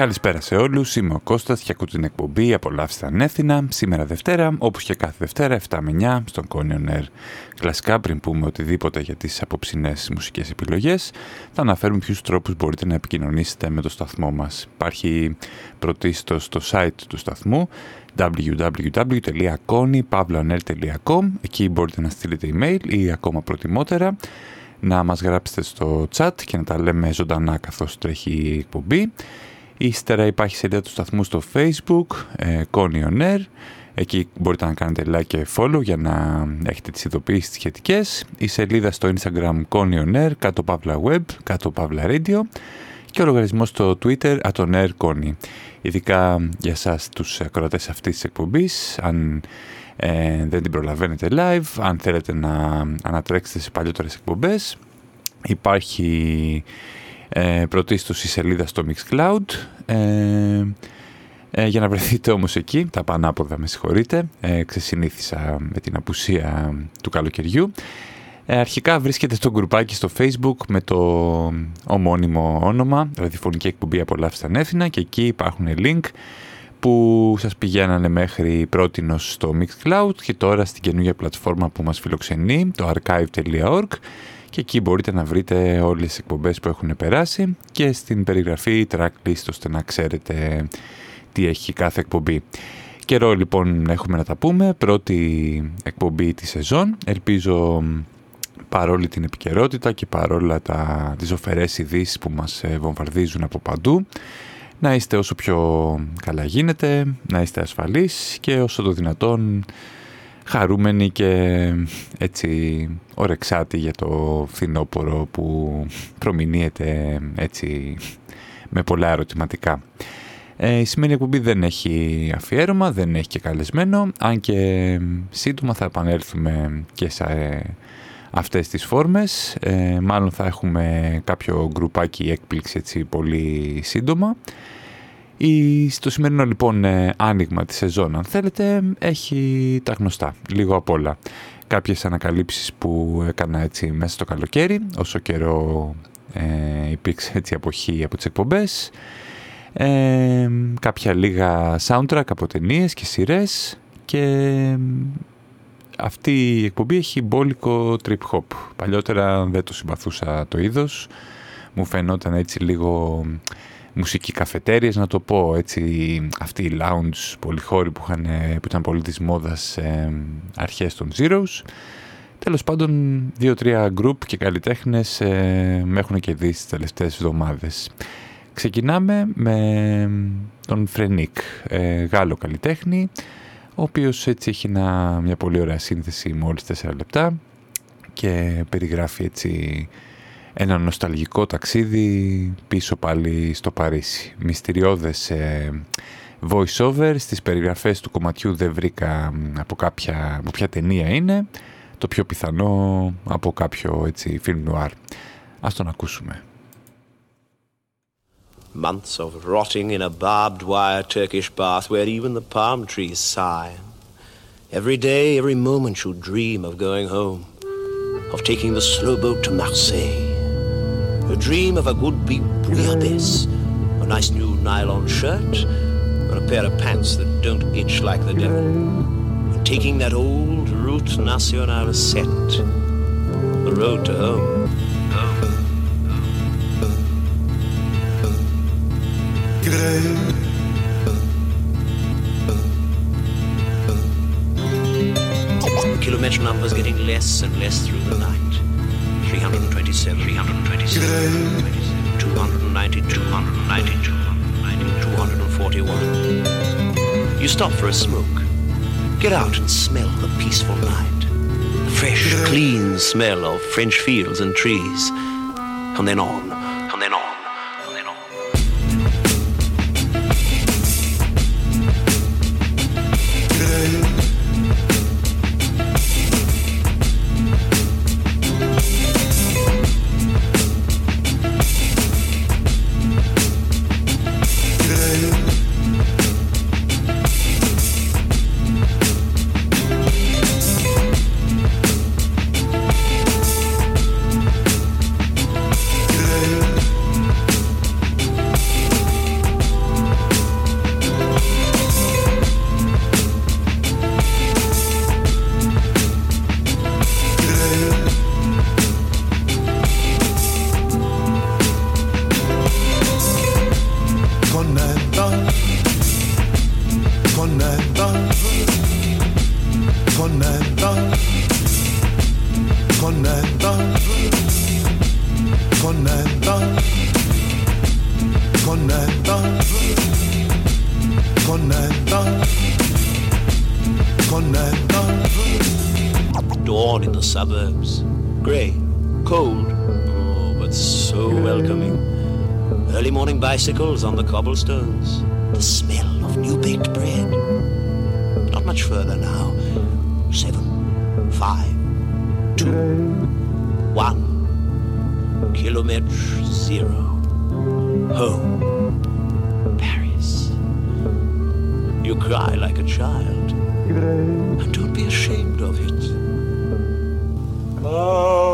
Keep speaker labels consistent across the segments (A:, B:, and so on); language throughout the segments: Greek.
A: Καλησπέρα σε όλους, είμαι ο Κώστας και ακούω την εκπομπή «Απολαύστε ανεύθυνα» σήμερα Δευτέρα, όπως και κάθε Δευτέρα 7 με 9 στον Conion Air. Κλασικά πριν πούμε οτιδήποτε για τις απόψινές μουσικές επιλογές, θα αναφέρουμε ποιους τρόπους μπορείτε να επικοινωνήσετε με το σταθμό μας. Υπάρχει πρωτίστως στο site του σταθμού www.conipavlaonel.com Εκεί μπορείτε να στείλετε email ή ακόμα προτιμότερα να μας γράψετε στο chat και να τα λέμε ζωντανά καθώς τρέχει η εκπομπή. Ύστερα υπάρχει σελίδα του σταθμού στο facebook, ε, Air. Εκεί μπορείτε να κάνετε like και follow για να έχετε τις ειδοποιήσεις σχετικές. Η σελίδα στο instagram Conion Air, κάτω παύλα web, κάτω παύλα radio και ο λογαριασμός στο twitter atonair Connie. Ειδικά για σας τους ακροατές αυτής της εκπομπής, αν ε, δεν την προλαβαίνετε live, αν θέλετε να ανατρέξετε σε παλιότερες εκπομπές, υπάρχει ε, πρωτίστως η σελίδα στο Mixcloud. Ε, ε, για να βρεθείτε όμως εκεί, τα πανάποδα με συγχωρείτε, ε, ξεσυνήθισα με την απουσία του καλοκαιριού. Ε, αρχικά βρίσκεται στο γκρουπάκι στο facebook με το ομώνυμο όνομα, ραδιοφωνική εκπομπή Απολαύστα Ανέφινα και εκεί υπάρχουν link που σας πηγαίνανε μέχρι πρότινος στο Mixcloud και τώρα στην καινούργια πλατφόρμα που μας φιλοξενεί, το archive.org και εκεί μπορείτε να βρείτε όλες τις εκπομπές που έχουν περάσει και στην περιγραφή tracklist ώστε να ξέρετε τι έχει κάθε εκπομπή. Καιρό λοιπόν έχουμε να τα πούμε, πρώτη εκπομπή της σεζόν. Ελπίζω παρόλη την επικαιρότητα και παρόλα τα, τις οφερές ειδήσεις που μας ε, βομβαρδίζουν από παντού να είστε όσο πιο καλά γίνεται, να είστε ασφαλείς και όσο το δυνατόν χαρούμενοι και έτσι ορεξάτοι για το φθινόπωρο που προμηνύεται έτσι με πολλά ερωτηματικά. Ε, η σημερινή εκπομπή δεν έχει αφιέρωμα, δεν έχει και καλεσμένο, αν και σύντομα θα επανέλθουμε και σε αυτές τις φόρμες. Ε, μάλλον θα έχουμε κάποιο γκρουπάκι έκπληξη έτσι πολύ σύντομα. Η, στο σημερινό λοιπόν ε, άνοιγμα της σεζόν αν θέλετε έχει τα γνωστά, λίγο απ' όλα. Κάποιες ανακαλύψεις που έκανα έτσι μέσα στο καλοκαίρι, όσο καιρό ε, υπήρξε έτσι αποχή από τις εκπομπές. Ε, κάποια λίγα soundtrack από ταινίες και σειρές και αυτή η εκπομπή έχει μπόλικο trip hop. Παλιότερα δεν το συμπαθούσα το είδος, μου φαινόταν έτσι λίγο μουσική καφετέριες να το πω έτσι αυτοί οι lounge πολυχώροι που, είχαν, που ήταν πολύ της μόδας ε, αρχές των Zeros. Τέλος πάντων δύο-τρία group και καλλιτέχνες ε, με έχουν και δει τις τελευταίες εβδομάδες. Ξεκινάμε με τον Φρενίκ ε, Γάλλο καλλιτέχνη ο οποίος έτσι έχει μια πολύ ωραία σύνθεση μόλις 4 λεπτά και περιγράφει έτσι ένα νοσταλγικό ταξίδι πίσω πάλι στο Παρίσι. Μυστηριώδες ε, voice-over στις περιγραφές του κομματιού δεν βρήκα από, κάποια, από ποια ταινία είναι, το πιο πιθανό από κάποιο έτσι film noir. Ας τον ακούσουμε.
B: Months of rotting in a barbed wire Turkish bath where even the palm trees sigh. Every day, every moment you dream of going home, of taking the slow boat to Marseille. A dream of a good big bouillabaisse, a nice new nylon shirt, or a pair of pants that don't itch like the devil. And taking that old Route Nationale set, the road to home. The kilometre numbers getting less and less through the night. 327, 327, 290, 290, 241. You stop for a smoke. Get out and smell the peaceful night. The fresh, clean smell of French fields and trees. And then on, and then on. Morning on the cobblestones. The smell of new baked bread. Not much further now. Seven, five, two, one. Kilometre zero. Home. Paris. You cry like a child. And don't be ashamed of it.
C: Connetta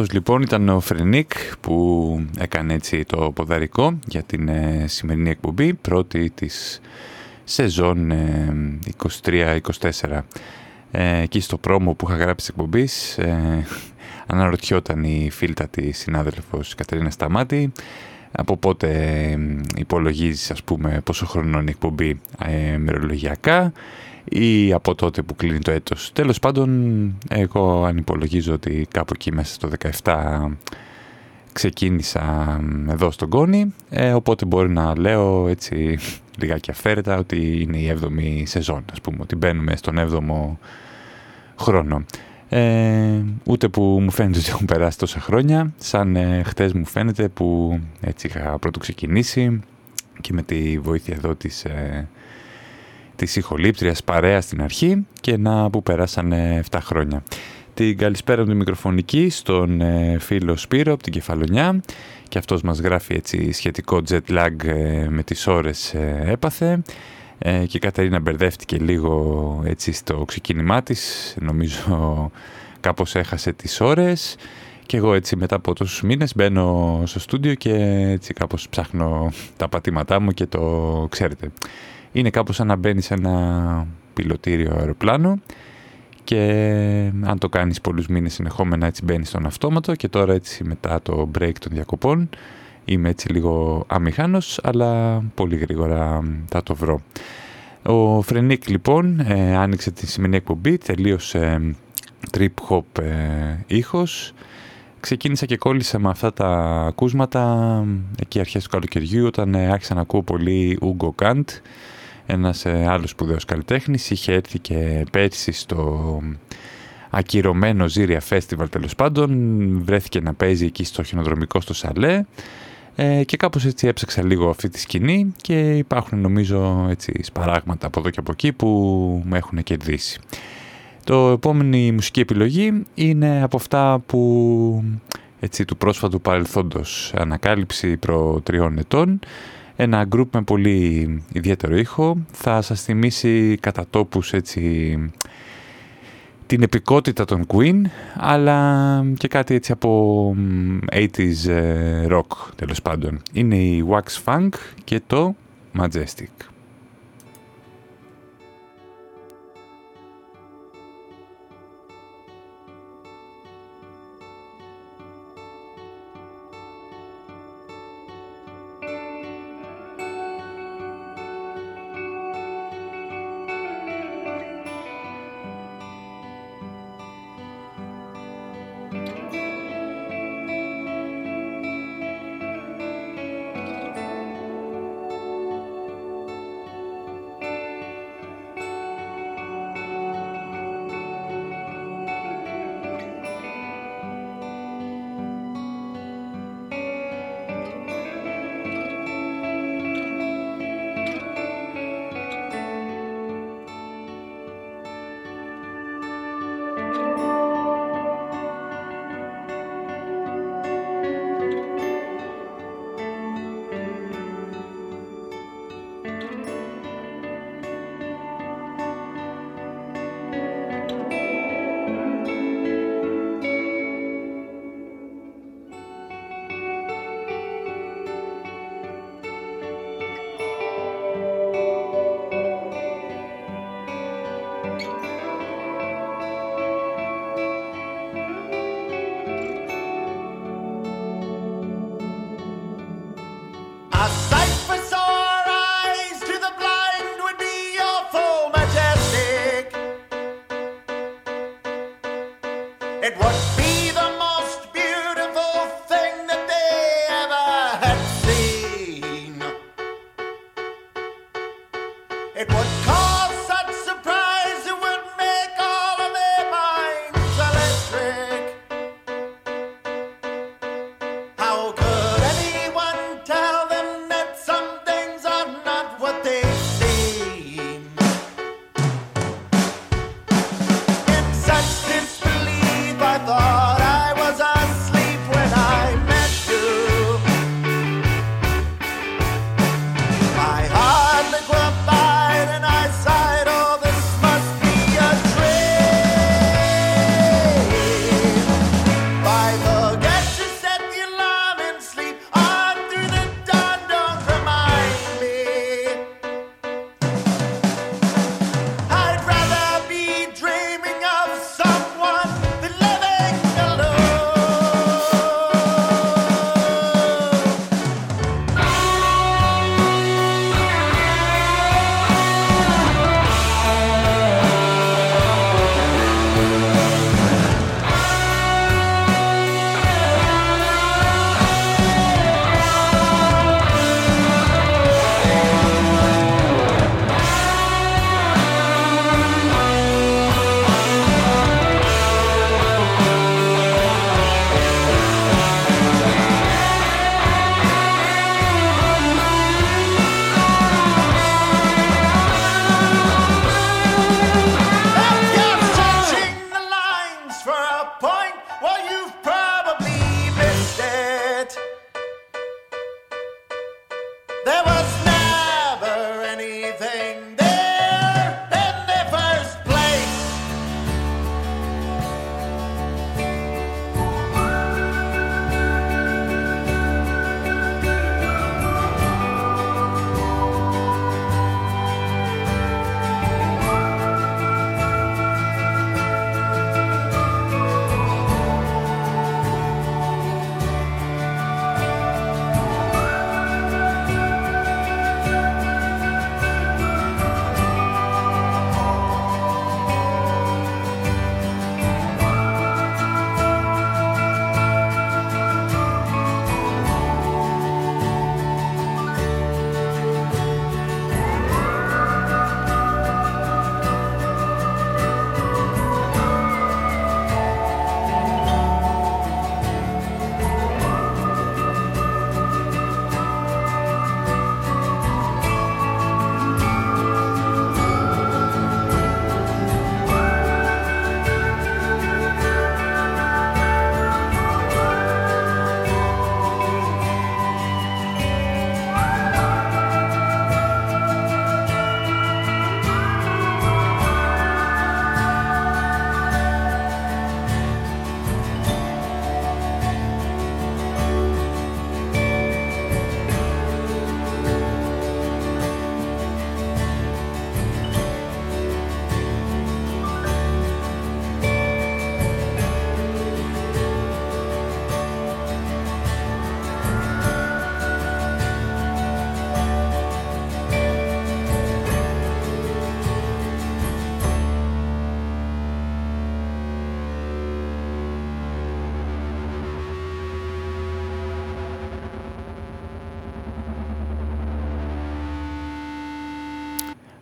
A: Αυτός λοιπόν ήταν ο Φρενίκ που έκανε έτσι το ποδαρικό για την ε, σημερινή εκπομπή, πρώτη της σεζόν ε, 23-24. Ε, εκεί στο πρόμο που είχα γράψει της εκπομπής ε, αναρωτιόταν η φίλτατη συνάδελφος Κατερίνα Σταμάτη από πότε ε, υπολογίζεις ας πούμε πόσο χρόνο είναι η εκπομπή ε, μερολογιακά ή από τότε που κλείνει το έτος. Τέλος πάντων, εγώ αν υπολογίζω ότι κάπου εκεί μέσα στο 17 ξεκίνησα εδώ στον Κόνη, ε, οπότε μπορεί να λέω έτσι λιγάκι αφαίρετα ότι είναι η 7η σεζόν, ας πούμε, ότι μπαίνουμε στον 7ο χρόνο. Ε, ούτε που μου φαίνεται ότι έχουν περάσει τόσα χρόνια, σαν ε, χτες μου φαίνεται που έτσι είχα πρώτο ξεκινήσει και με τη βοήθεια εδώ της ε, της ηχολήπτριας παρέας στην αρχή και να που περάσανε 7 χρόνια. Την καλησπέρα μου τη μικροφωνική στον ε, φίλο Σπύρο από την Κεφαλονιά και αυτός μας γράφει έτσι σχετικό jet lag ε, με τις ώρες ε, έπαθε ε, και η Καταρίνα μπερδεύτηκε λίγο έτσι στο ξεκίνημά της νομίζω κάπως έχασε τις ώρες και εγώ έτσι μετά από τόσους μήνες μπαίνω στο στούντιο και έτσι κάπως ψάχνω τα πατήματά μου και το ξέρετε είναι κάπως σαν να μπαίνεις σε ένα πιλωτήριο αεροπλάνο και αν το κάνεις πολλούς μήνες συνεχόμενα έτσι μπαίνεις στον αυτόματο και τώρα έτσι μετά το break των διακοπών είμαι έτσι λίγο αμηχάνος αλλά πολύ γρήγορα θα το βρω. Ο Φρενίκ λοιπόν ε, άνοιξε τη σημερινή εκπομπή, τελείωσε trip hop ε, ήχος. Ξεκίνησα και κόλλησα με αυτά τα ακούσματα εκεί αρχές του καλοκαιριού όταν ε, άρχισα να ακούω πολύ Ugo Kant ένας ε, άλλος σπουδαίος καλλιτέχνης, είχε έρθει και πέρσι στο ακυρωμένο Ζήρια Festival τέλος πάντων, βρέθηκε να παίζει εκεί στο χιονοδρομικό στο Σαλέ. Ε, και κάπως έτσι έψαξα λίγο αυτή τη σκηνή και υπάρχουν νομίζω έτσι σπαράγματα από εδώ και από εκεί που με έχουν κερδίσει. Το επόμενη μουσική επιλογή είναι από αυτά που έτσι του πρόσφατου παρελθόντος ανακάλυψη προ τριών ετών ένα γκρουπ με πολύ ιδιαίτερο ήχο. Θα σας θυμίσει κατά τόπους έτσι την επικότητα των Queen, αλλά και κάτι έτσι από 80s ε, rock τέλος πάντων. Είναι η Wax Funk και το Majestic.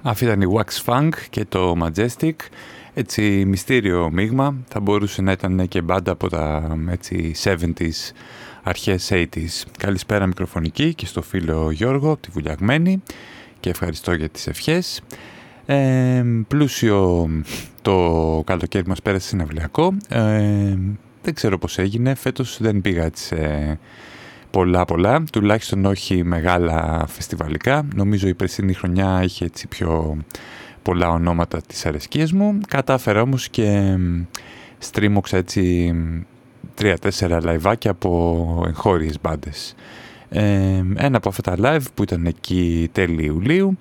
A: Αυτή ήταν η Wax Funk και το Majestic. Έτσι μυστήριο μείγμα. Θα μπορούσε να ήταν και μπάντα από τα έτσι, 70s, αρχές 80s. Καλησπέρα μικροφωνική και στο φίλο Γιώργο, τη βουλιαγμένη. Και ευχαριστώ για τις ευχές. Ε, πλούσιο το καλοκαίρι μας πέρασε συναυλιακό. Ε, δεν ξέρω πώς έγινε. Φέτος δεν πήγα έτσι σε πολλά πολλά, τουλάχιστον όχι μεγάλα φεστιβαλικά. Νομίζω η περσινή χρονιά είχε έτσι πιο πολλά ονόματα της αρεσκίας μου. Κατάφερα όμως και στρίμωξα έτσι τρία-τέσσερα λαϊβάκια από εγχώριες μπάντες. Ε, ένα από αυτά τα live που ήταν εκεί τέλη Ιουλίου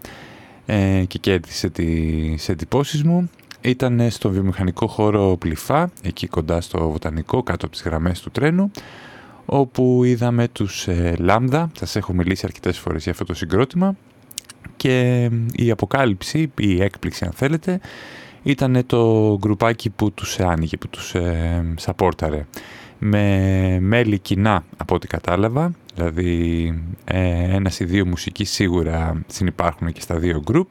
A: ε, και κέρδισε τις εντυπώσεις μου ήταν στο βιομηχανικό χώρο ΠΛΥΦΑ, εκεί κοντά στο Βοτανικό, κάτω από τις γραμμές του τρένου όπου είδαμε τους ε, Λάμδα, σας έχω μιλήσει αρκετές φορές για αυτό το συγκρότημα. Και η αποκάλυψη, η έκπληξη αν θέλετε, ήταν το γκρουπάκι που τους άνοιγε, που τους ε, σαπόρταρε. Με μέλη κοινά από ό,τι κατάλαβα, δηλαδή ε, ένας ή δύο μουσικοί σίγουρα συνυπάρχουν και στα δύο γκρουπ.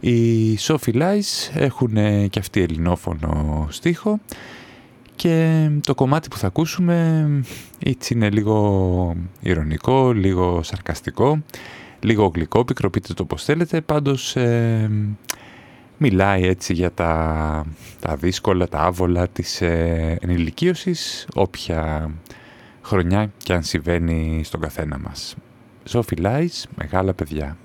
A: Οι Sophie Lies έχουν και αυτοί ελληνόφωνο στίχο και το κομμάτι που θα ακούσουμε έτσι είναι λίγο ηρωνικό, λίγο σαρκαστικό, λίγο γλυκόπικρο, πείτε το πως θέλετε, πάντως ε, μιλάει έτσι για τα, τα δύσκολα, τα άβολα της ε, ενηλικίωσης, όποια χρονιά και αν συμβαίνει στον καθένα μας. Sophie Lies, μεγάλα παιδιά.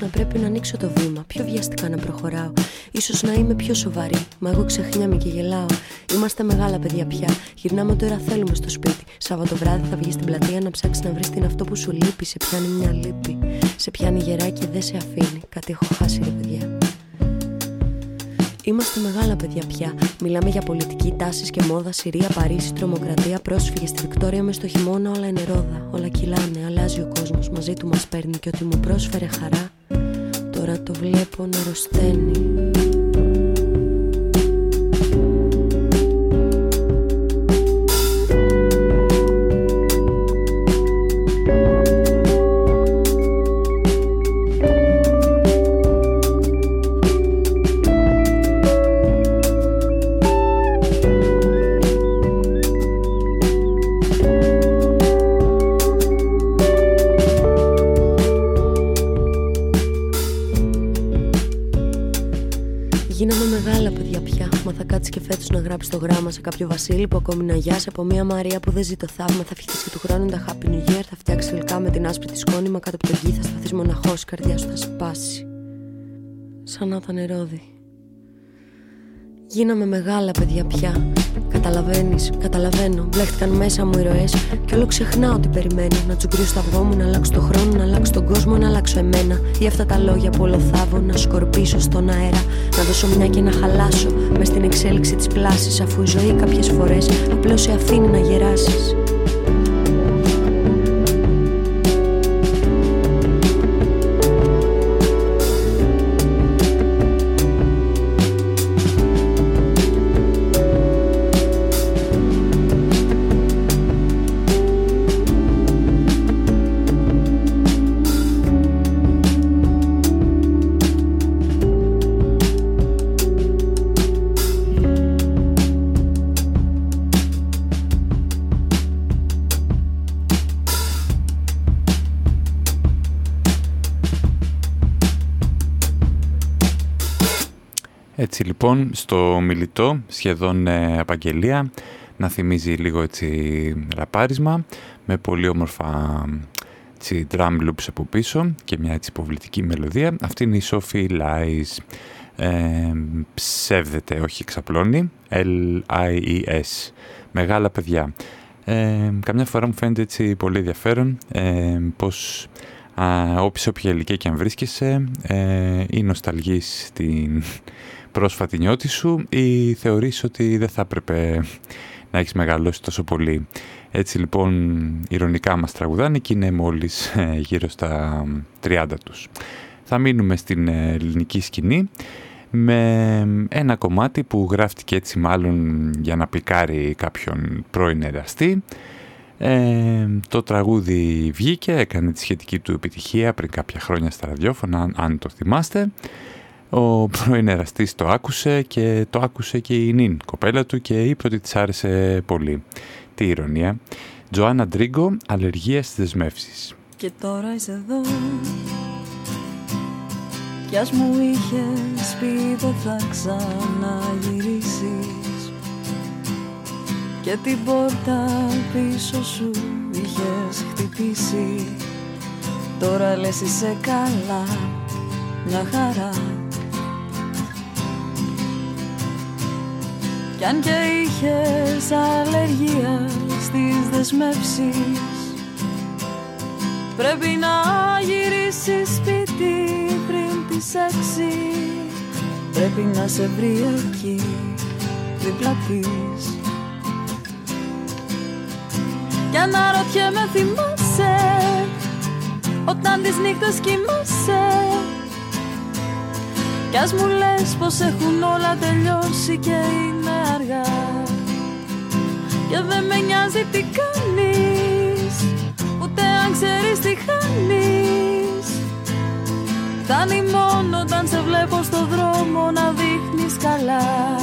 D: Να πρέπει να ανοίξω το βήμα. Πιο βιαστικά να προχωράω. σω να είμαι πιο σοβαρή. Μα εγώ ξεχνιάμαι και γελάω. Είμαστε μεγάλα παιδιά πια. Γυρνάμε τώρα θέλουμε στο σπίτι. Σάββατο βράδυ θα βγεις στην πλατεία να ψάξεις να βρεις την αυτό που σου λείπει. Σε πιάνει μια λύπη. Σε πιάνει γερά και δεν σε αφήνει. Κάτι έχω χάσει, ρε παιδιά. Είμαστε μεγάλα παιδιά πια. Μιλάμε για πολιτική, τάση και μόδα. Συρία, Παρίσι, τρομοκρατία, πρόσφυγες στη Βικτόρια μες στο χειμώνα. Όλα είναι ρόδα. Όλα κυλάνε. Αλλάζει ο κόσμος. Μαζί του μας παίρνει και ότι μου πρόσφερε χαρά. Τώρα το βλέπω γράψει το γράμμα σε κάποιο Βασίλη που ακόμη να γιάσει από μια Μαρία που δεν ζει το θαύμα. Θα φτιάξει και του χρόνου τα happy new year. Θα φτιάξει τελικά με την άσπρη της σκόνη. Μα κάτω από τον γη θα σταθείς μοναχός. Η καρδιά σου θα σπάσει. Σαν να ήταν ρόδι. Γίναμε μεγάλα παιδιά πια. Καταλαβαίνεις, καταλαβαίνω. Μπλέχτηκαν μέσα μου ηρωέ. Και όλο ξεχνάω τι περιμένω. Να τσουγκρίσω στο αυγό μου, να αλλάξω το χρόνο, να αλλάξω τον κόσμο, να αλλάξω εμένα. Ή αυτά τα λόγια που ολοθάβω, να σκορπίσω στον αέρα. Να δώσω μια και να χαλάσω. Μες στην εξέλιξη της πλάσης. Αφού η ζωή κάποιες φορές απλώς σε αφήνει να
A: γεράσεις. Λοιπόν στο μιλητό σχεδόν ε, απαγγελία να θυμίζει λίγο έτσι ραπάρισμα με πολύ όμορφα έτσι, drum loops από πίσω και μια έτσι υποβλητική μελωδία. Αυτή είναι η Sophie Lies. Ε, ψεύδεται, όχι εξαπλώνει. L-I-E-S. Μεγάλα παιδιά. Ε, καμιά φορά μου φαίνεται έτσι πολύ ενδιαφέρον ε, πως όποια όποια ηλικία και αν βρίσκεσαι ε, ή νοσταλγείς στην πρόσφατη νιώτη σου ή θεωρείς ότι δεν θα έπρεπε να έχεις μεγαλώσει τόσο πολύ. Έτσι λοιπόν ηρωνικά μας τραγουδάνε και είναι μόλις ε, γύρω στα 30 τους. Θα μείνουμε στην ε, ελληνική σκηνή με ένα κομμάτι που γράφτηκε έτσι μάλλον για να πικάρει κάποιον πρώην εραστή. Ε, το τραγούδι βγήκε, έκανε τη σχετική του επιτυχία πριν κάποια χρόνια στα ραδιόφωνα, αν το θυμάστε. Ο πρώην εραστής το άκουσε και το άκουσε και η Νίν, κοπέλα του και είπε ότι της άρεσε πολύ. Τι ηρωνία. Τζοάννα Ντρίγκο, αλλεργία στις δεσμεύσεις.
E: Και τώρα είσαι εδώ κι ας μου είχες πει δεν θα ξαναγυρίσεις Και την πόρτα πίσω σου είχες χτυπήσει Τώρα λες είσαι καλά, μια χαρά Κι αν και είχες αλλεργία στις δεσμεύσεις Πρέπει να γυρίσεις σπίτι τις έξι. Πρέπει να σε βρει εκεί δίπλα της. Κι αναρωτιέμαι θυμάσαι Όταν τις νύχτες κοιμάσαι Κι ας μου λες πως έχουν όλα τελειώσει και είναι αργά. Και δεν με νοιάζει τι κάνεις Ούτε αν ξέρεις τι χάνεις. Φτάνει μόνο όταν σε βλέπω στο δρόμο να δείχνεις καλά.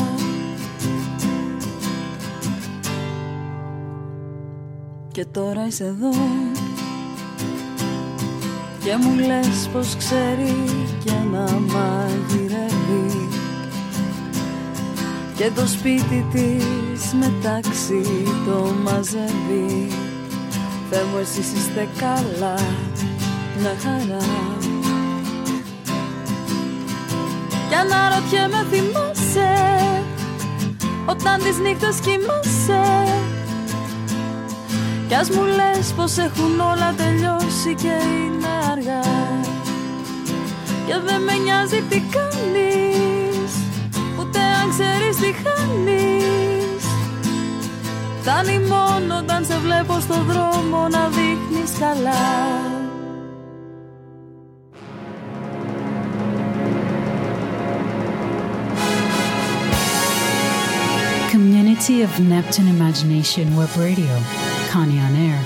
E: Και τώρα είσαι εδώ Και μου λες πως ξέρει και να μαγειρεύει. Και το σπίτι της μεταξύ το μαζεύει. Θεέ μου εσείς είστε καλά, μια χαρά. Κι αναρωτιέμαι θυμάσαι Όταν τις νύχτες κοιμάσαι Κι ας μου λες πως έχουν όλα τελειώσει και είναι αργά. Και δεν με νοιάζει τι κάνεις Ούτε αν ξέρεις τι χάνεις. Φτάνει μόνο όταν σε βλέπω στο δρόμο να δείχνεις καλά.
F: Community of Neptune Imagination Web Radio, Connie on Air.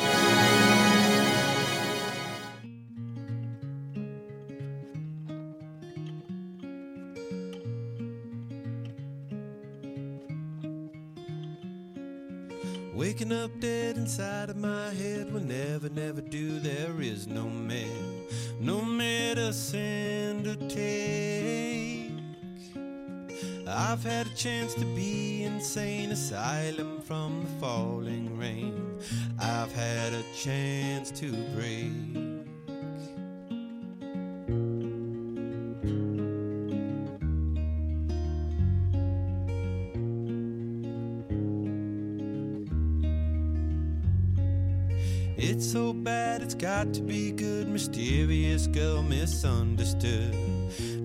G: Waking up dead inside of my head will never, never do. There is no man, no medicine to take. I've had a chance to be insane asylum from the falling rain. I've had a chance to break. It's so bad, it's got to be good. Mysterious girl misunderstood.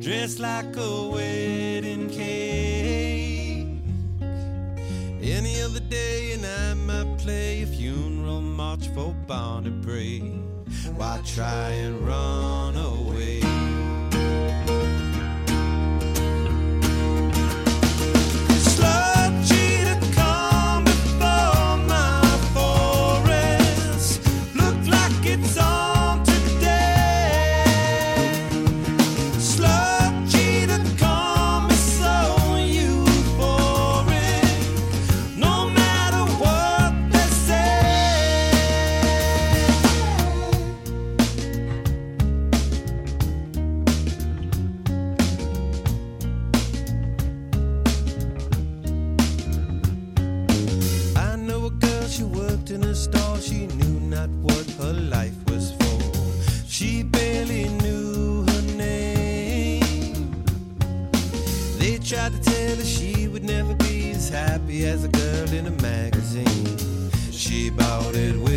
G: Dressed like a wedding cake. Any other day, and I might play a funeral march for Barney. Why try and run away? As a girl in a magazine. She bought it with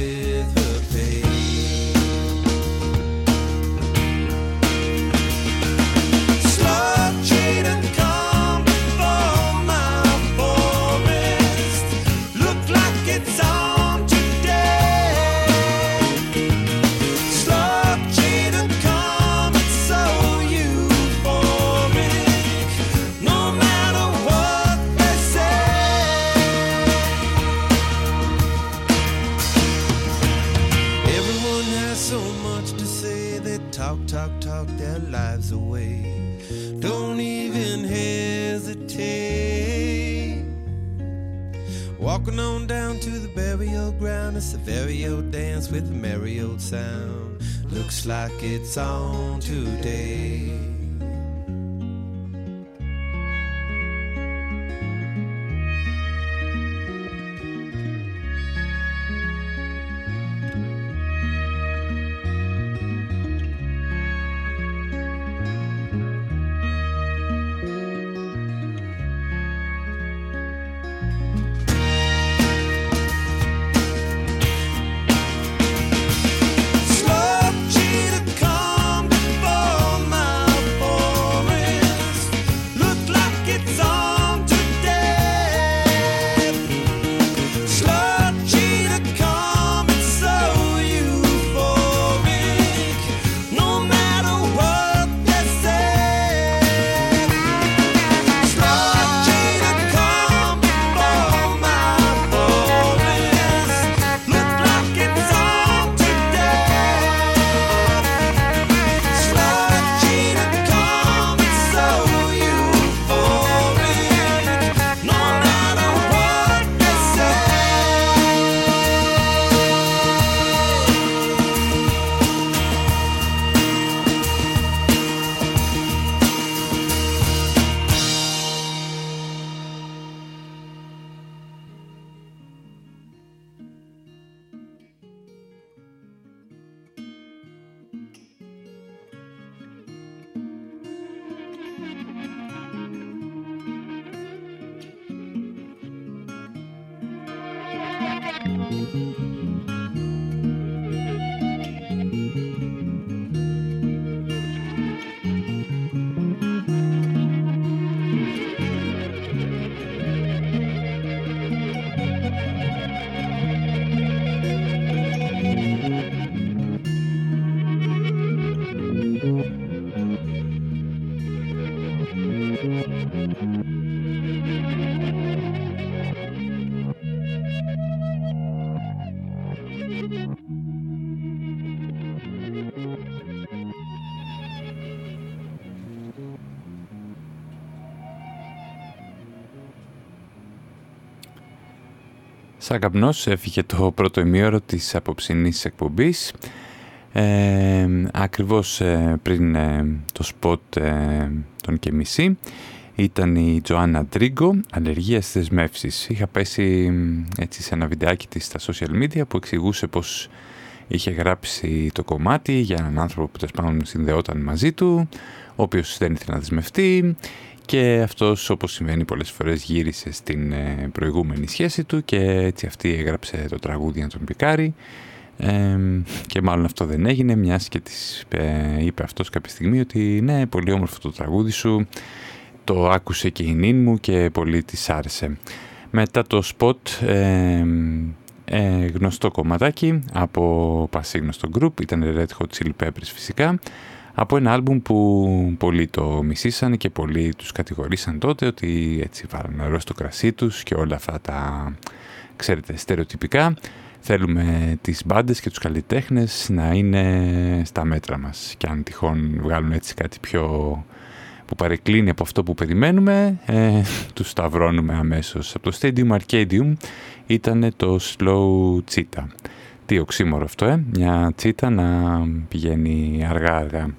G: talk, talk, talk their lives away. Don't even hesitate. Walking on down to the burial ground, it's a very old dance with a merry old sound. Looks like it's on today.
A: Σαν καπνός έφυγε το πρώτο ημίωρο της αποψινής εκπομπής. Ε, ακριβώς ε, πριν ε, το σποτ ε, των και μισή ήταν η Joanna Drigo, αλλεργία στις δεσμεύσεις. Είχα πέσει έτσι σε ένα βιντεάκι της στα social media που εξηγούσε πως είχε γράψει το κομμάτι για έναν άνθρωπο που τέλος συνδεόταν μαζί του, ο οποίος δεν ήθελε να δεσμευτεί και αυτός όπως συμβαίνει πολλές φορές γύρισε στην ε, προηγούμενη σχέση του και έτσι αυτή έγραψε το τραγούδι να τον πικάρει ε, και μάλλον αυτό δεν έγινε μιας και της ε, είπε αυτός κάποια στιγμή ότι ναι πολύ όμορφο το τραγούδι σου το άκουσε και η νύν μου και πολύ της άρεσε. Μετά το σποτ ε, ε, γνωστό κομματάκι από πασίγνωστο group, ήταν Red Hot Chili Peppers φυσικά, από ένα άλμπουμ που πολλοί το μισήσαν και πολλοί τους κατηγορήσαν τότε ότι έτσι βάλαν νερό στο κρασί τους και όλα αυτά τα, ξέρετε, στερεοτυπικά. Θέλουμε τις μπάντες και τους καλλιτέχνες να είναι στα μέτρα μας και αν τυχόν βγάλουν έτσι κάτι πιο που παρεκκλίνει από αυτό που περιμένουμε, ε, τους σταυρώνουμε αμέσως. Από το Stadium Arcadium ήταν το Slow Cheetah. Τι οξύμορο αυτό, ε; Μια τσίτα να πηγαίνει αργά-αργά.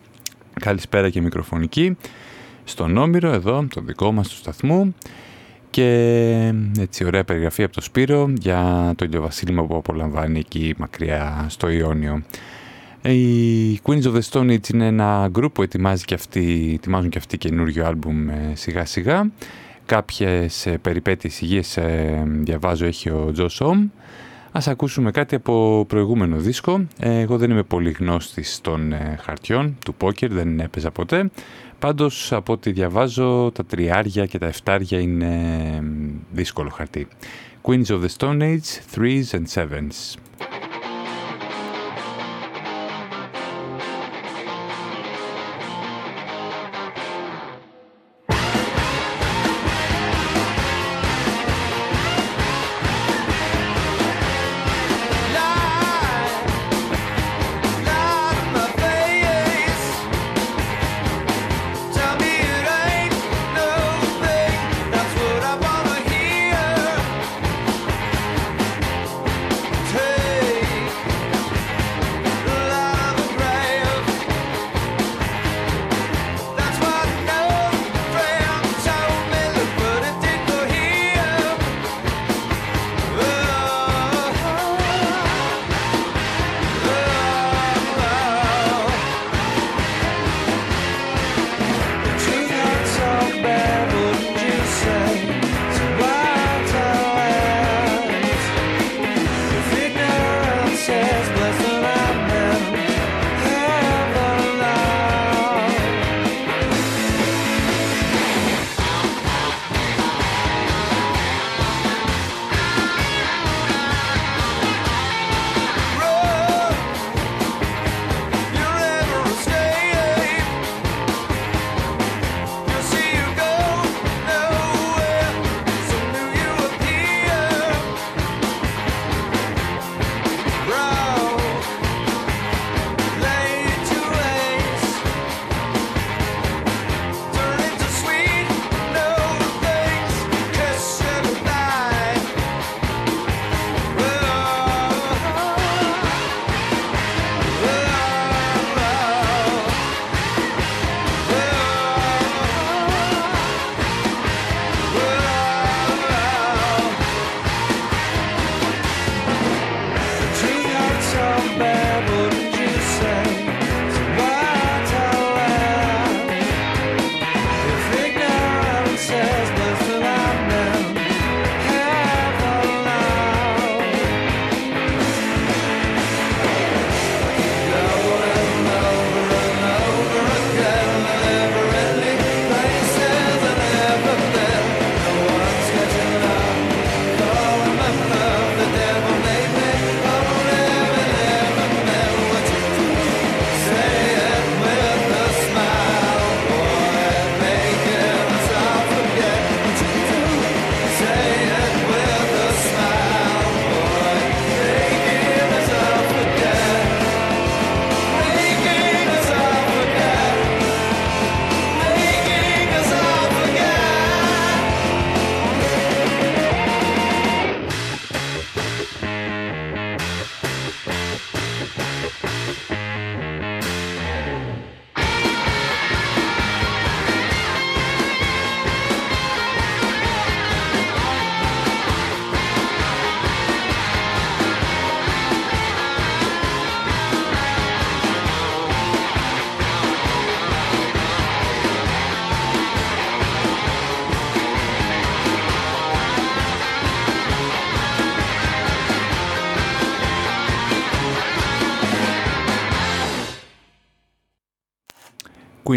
A: Καλησπέρα και μικροφωνική στον Όμηρο, εδώ, το δικό μας του σταθμού. και έτσι ωραία περιγραφή από το Σπύρο για το ηλιοβασίλεμα που απολαμβάνει εκεί μακριά στο Ιόνιο. Οι Queens of the Stone Age είναι ένα γκρουπ που ετοιμάζει και αυτοί, ετοιμάζουν και αυτοί καινούριο άλμπουμ ε, σιγά σιγά. Κάποιες ε, περιπέτειες υγείας ε, διαβάζω έχει ο Τζο Σόμ. Ας ακούσουμε κάτι από προηγούμενο δίσκο. Εγώ δεν είμαι πολύ γνώστης των χαρτιών του πόκερ, δεν έπαιζα ποτέ. Πάντως από ό,τι διαβάζω τα τριάρια και τα εφτάρια είναι δύσκολο χαρτί. Queens of the Stone Age, Threes and Sevens.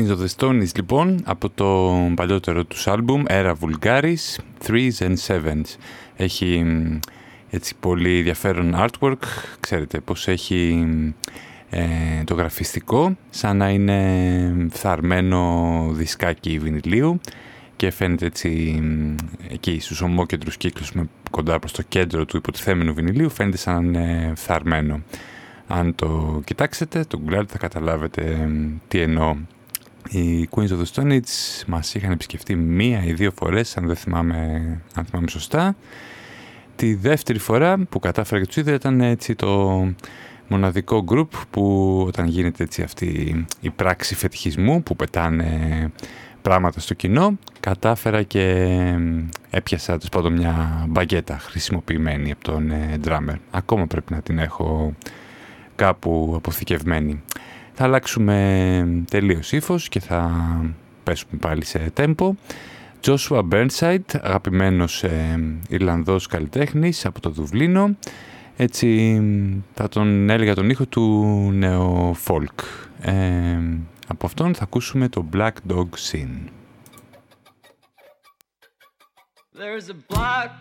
A: Queens of the Stone λοιπόν από το παλιότερο τους άλμπουμ Era Vulgaris, Threes and Sevens. Έχει έτσι πολύ ενδιαφέρον artwork, ξέρετε πως έχει ε, το γραφιστικό σαν να είναι φθαρμένο δισκάκι βινιλίου και φαίνεται έτσι εκεί στους ομόκεντρους κύκλους με κοντά προς το κέντρο του υποτιθέμενου βινιλίου φαίνεται σαν να είναι φθαρμένο. Αν το κοιτάξετε, το γκουλάρετε θα καταλάβετε τι εννοώ. Οι Queens of the Stone Age μας είχαν επισκεφτεί μία ή δύο φορές, αν δεν θυμάμαι, αν θυμάμαι σωστά. Τη δεύτερη φορά που κατάφερα και τους είδα ήταν έτσι το μοναδικό group που όταν γίνεται έτσι αυτή η πράξη φετιχισμού που πετάνε πράγματα στο κοινό, κατάφερα και έπιασα τους πάντων μια μπαγκέτα χρησιμοποιημένη από τον ε, drummer. Ακόμα πρέπει να την έχω κάπου αποθηκευμένη. Θα αλλάξουμε τελείως ύφος και θα πέσουμε πάλι σε τέμπο. Joshua Burnside, αγαπημένος ε, Ιρλανδός καλλιτέχνης από το Δουβλίνο. Έτσι θα τον έλεγα τον ήχο του νεο folk. Ε, από αυτόν θα ακούσουμε το Black Dog Scene.
H: There's a black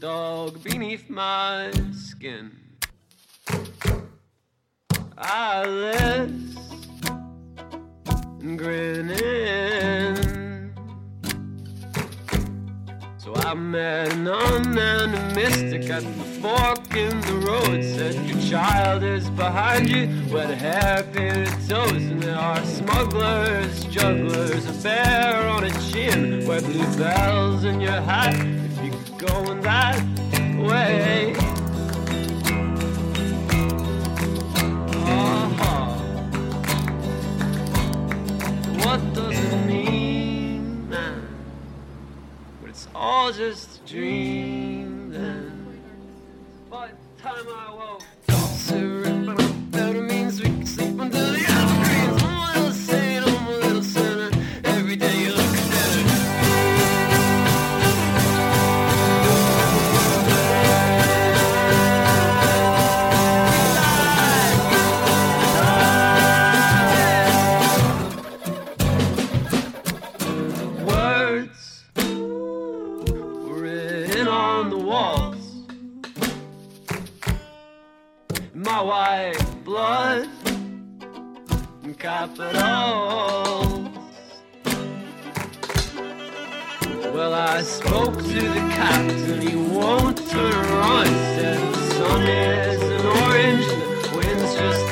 H: dog beneath my skin. Eyeless and grinning. So I met an a mystic at the fork in the road. Said your child is behind you, wet hair, painted toes, and there are smugglers, jugglers, a bear on a chin, wear blue bells in your hat if you're going that way. All just a dream then. By the time I woke, in capitals. Well, I spoke to the captain, he won't turn around. Said the sun is an orange, the wind's just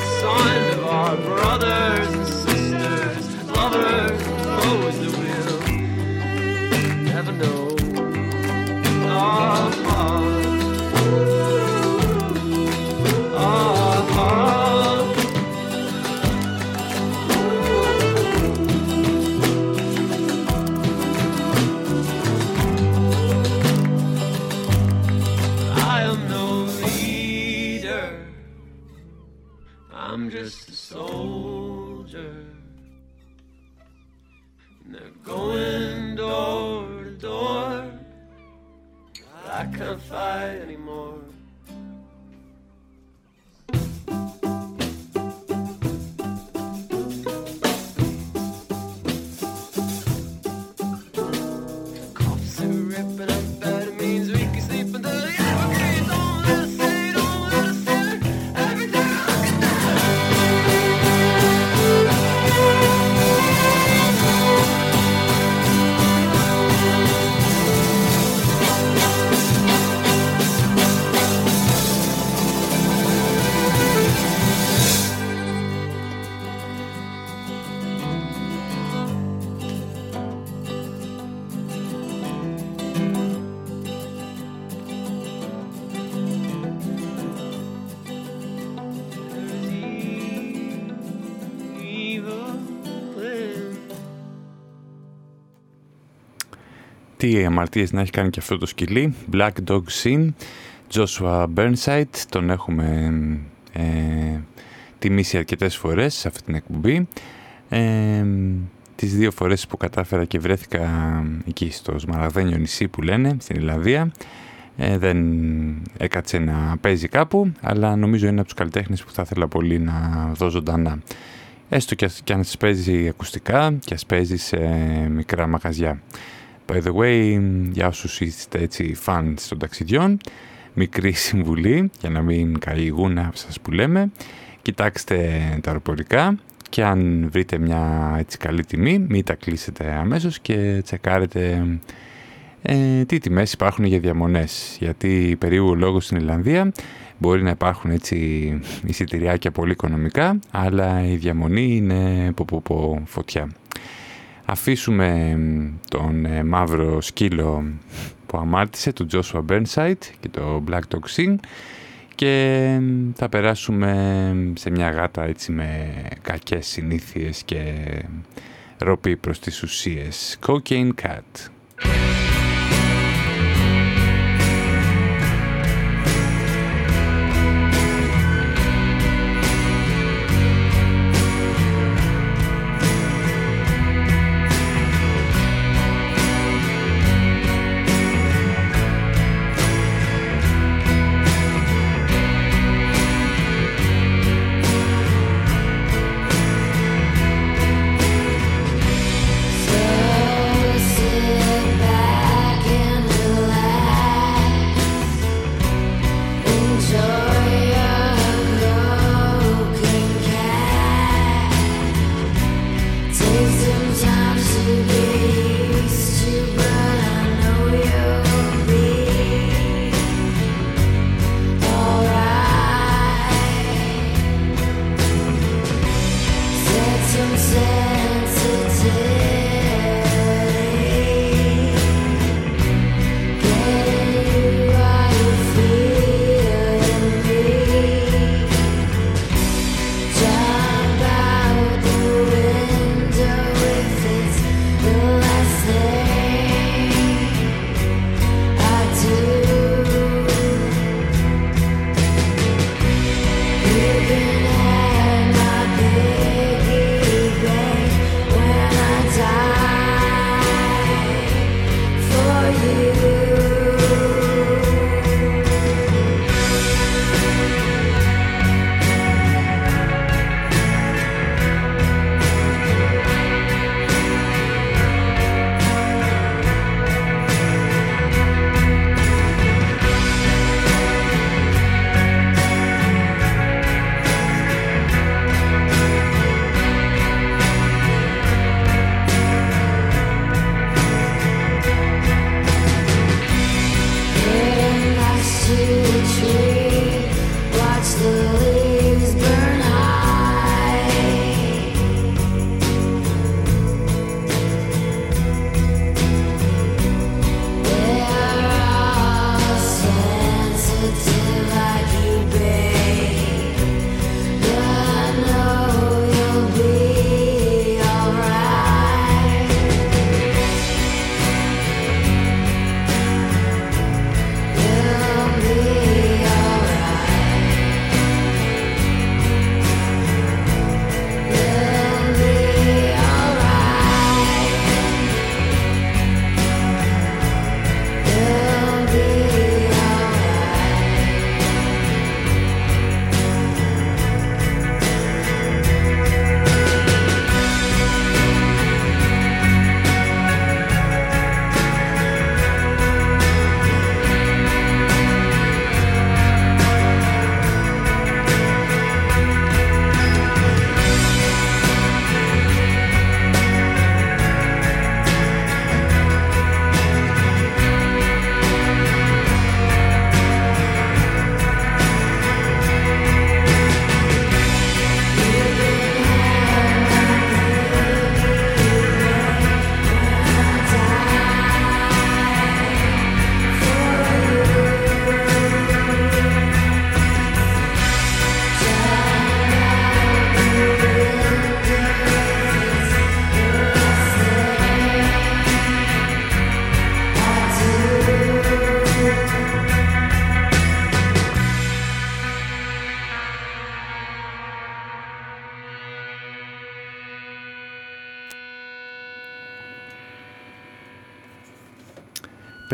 A: Τι αμαρτίες να έχει κάνει και αυτό το σκυλί. Black Dog Scene, Joshua Burnside, τον έχουμε ε, τιμήσει αρκετές φορές σε αυτή την εκπομπή. Ε, τις δύο φορές που κατάφερα και βρέθηκα εκεί στο Σμαραγδένιο νησί που λένε, στην Ιλλανδία, ε, δεν έκατσε να παίζει κάπου, αλλά νομίζω είναι από τους καλλιτέχνες που θα ήθελα πολύ να δω ζωντανά. Έστω και, ας- και αν τις παίζει ακουστικά και ας παίζει σε μικρά μαγαζιά. By the way, για όσους είστε έτσι fans των ταξιδιών, μικρή συμβουλή για να μην καηγούν από σας που λέμε. Κοιτάξτε τα αεροπορικά και αν βρείτε μια έτσι καλή τιμή, μην τα κλείσετε αμέσως και τσεκάρετε ε, τι τιμές υπάρχουν για διαμονές. Γιατί περίπου λόγω στην Ιρλανδία μπορεί να υπάρχουν έτσι εισιτηριάκια πολύ οικονομικά, αλλά η διαμονή είναι πω, πω, πω, φωτιά. Αφήσουμε μ, τον ε, μαύρο σκύλο που αμάρτησε, του Joshua Burnside και το Black Dog Scene και μ, θα περάσουμε σε μια γάτα έτσι με κακές συνήθειες και
I: ροπή προς τις ουσίες. Cocaine Cat.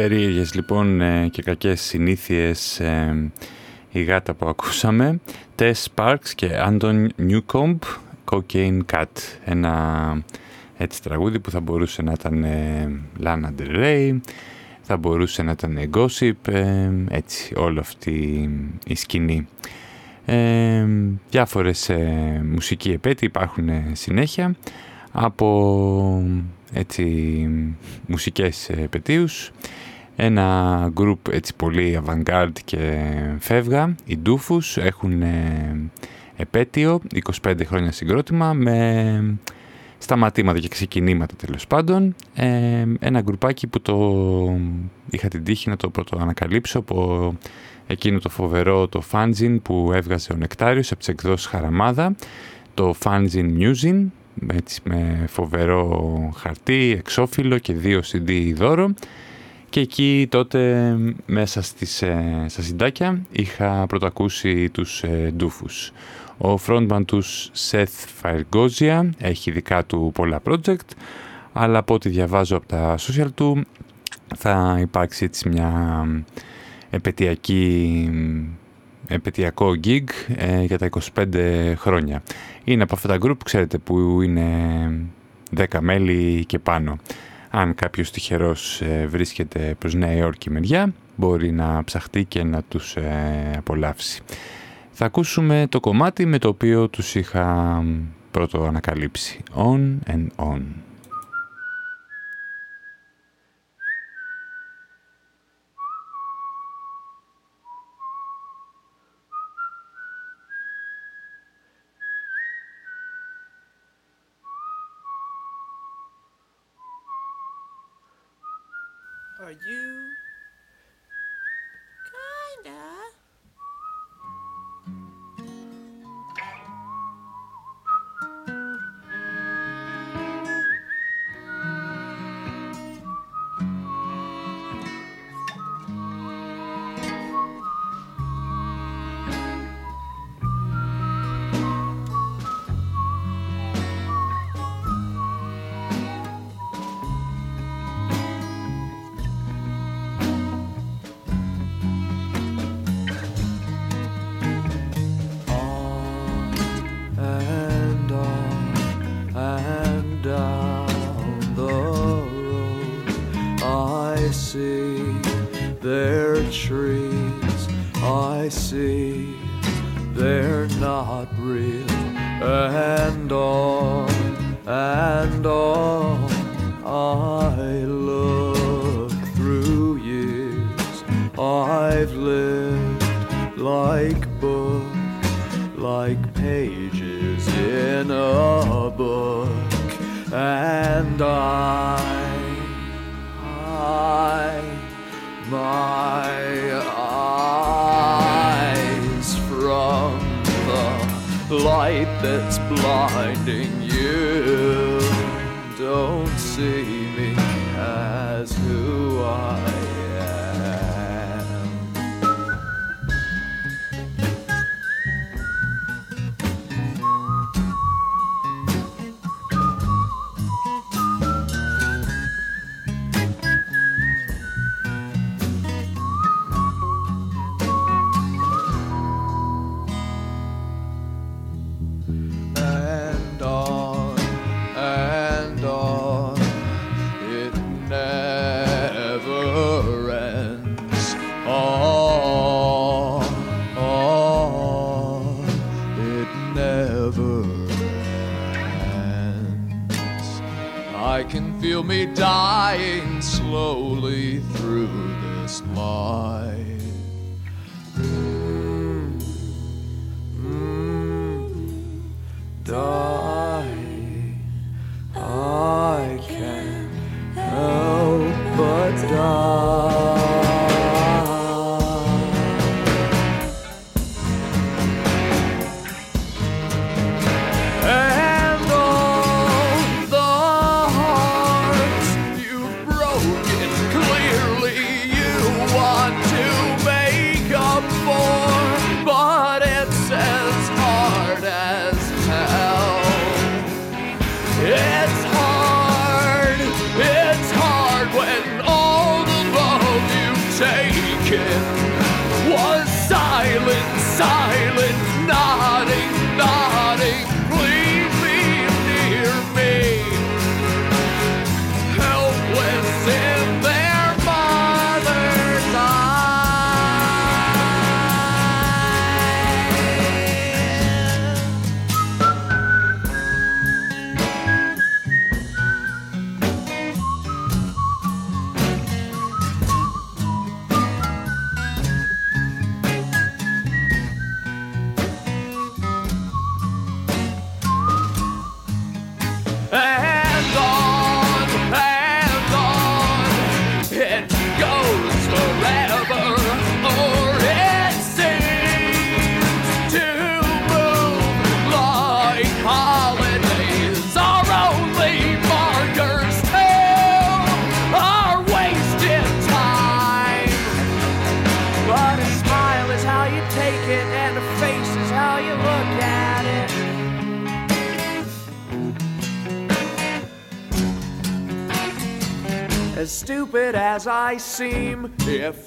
I: Περίεργες λοιπόν ε, και κακές συνήθειες ε, η γάτα που ακούσαμε. Tess Sparks και Anton Newcomb, Cocaine Cat. Ένα έτσι τραγούδι που θα μπορούσε να ήταν ε, Lana Del Rey, θα μπορούσε να ήταν Gossip, έτσι όλη αυτή η σκηνή. Ε, διάφορες ε, μουσικοί επέτειοι υπάρχουν συνέχεια από έτσι μουσικές επαιτίους ένα γκρουπ έτσι πολύ avant-garde και φεύγα, οι Ντούφους έχουν ε, επέτειο, 25 χρόνια συγκρότημα με σταματήματα και ξεκινήματα τέλος πάντων. Ε, ένα γκρουπάκι που το είχα την τύχη να το πρώτο ανακαλύψω από εκείνο το φοβερό το fanzine που έβγαζε ο Νεκτάριος από τις εκδόσεις Χαραμάδα, το fanzine Musing
J: έτσι με φοβερό χαρτί, εξώφυλλο και δύο CD δώρο και εκεί τότε μέσα στις, ε, στα συντάκια είχα πρωτακούσει τους ε, ντούφους. Ο frontman τους Seth Fairgozia έχει δικά του πολλά project αλλά από ό,τι διαβάζω από τα social του θα υπάρξει έτσι μια επαιτειακή επαιτειακό gig ε, για τα 25 χρόνια. Είναι από αυτά τα group, ξέρετε, που είναι 10 μέλη και πάνω. Αν κάποιος τυχερός ε, βρίσκεται προς Νέα Υόρκη μεριά, μπορεί να ψαχτεί και να τους ε, απολαύσει. Θα ακούσουμε το κομμάτι με το οποίο τους είχα πρώτο ανακαλύψει. On and On. As I seem if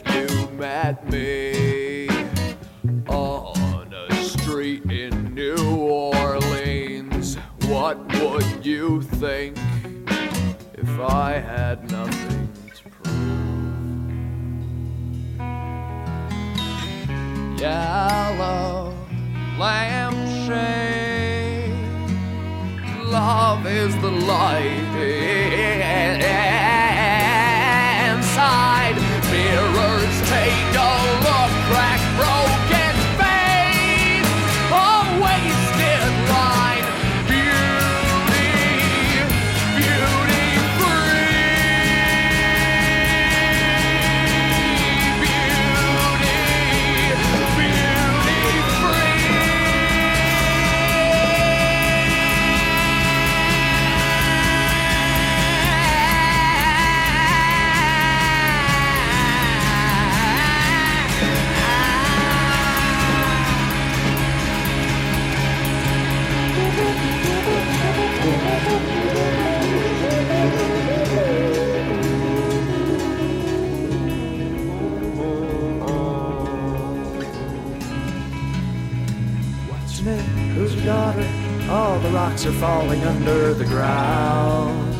J: rocks are falling under the ground.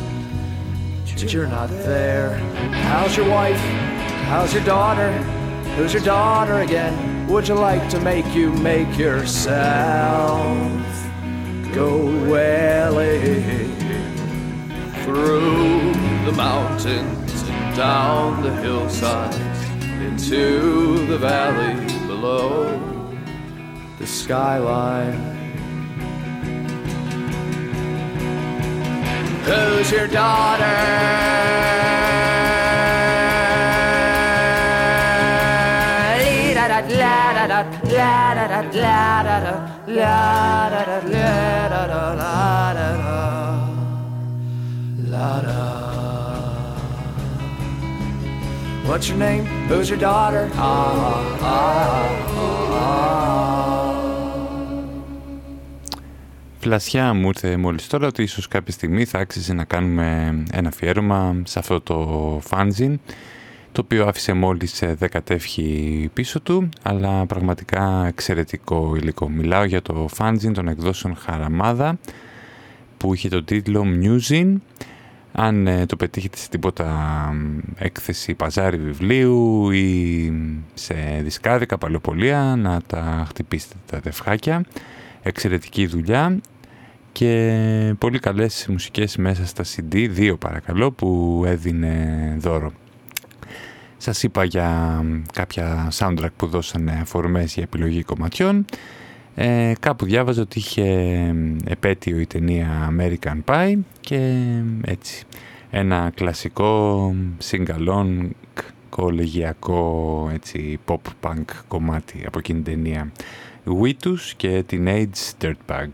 J: But you're not there. How's your wife? How's your daughter? Who's your daughter again? Would you like to make you make yourself go wailing through the mountains and down the hillsides into the valley below? the skyline. Who's your daughter? What's your name? Who's your daughter? Ah, ah, ah.
A: Φλασιά μου ήρθε μόλις τώρα ότι ίσως κάποια στιγμή θα άξιζε να κάνουμε ένα αφιέρωμα σε αυτό το fanzine το οποίο άφησε μόλις 10 τεύχη πίσω του αλλά πραγματικά εξαιρετικό υλικό. Μιλάω για το fanzine των εκδόσεων Χαραμάδα που είχε τον τίτλο Musing αν ε, το πετύχετε σε τίποτα έκθεση παζάρι βιβλίου ή σε δισκάδικα παλαιοπολία να τα χτυπήσετε τα τευχάκια εξαιρετική δουλειά και πολύ καλές μουσικές μέσα στα CD, δύο παρακαλώ, που έδινε δώρο. Σας είπα για κάποια soundtrack που δώσανε αφορμές για επιλογή κομματιών. Ε, κάπου διάβαζα ότι είχε επέτειο η ταινία American Pie και έτσι ένα κλασικό συγκαλόν κολεγιακό έτσι pop-punk κομμάτι από εκείνη την ταινία. Witus και Teenage Dirtbag.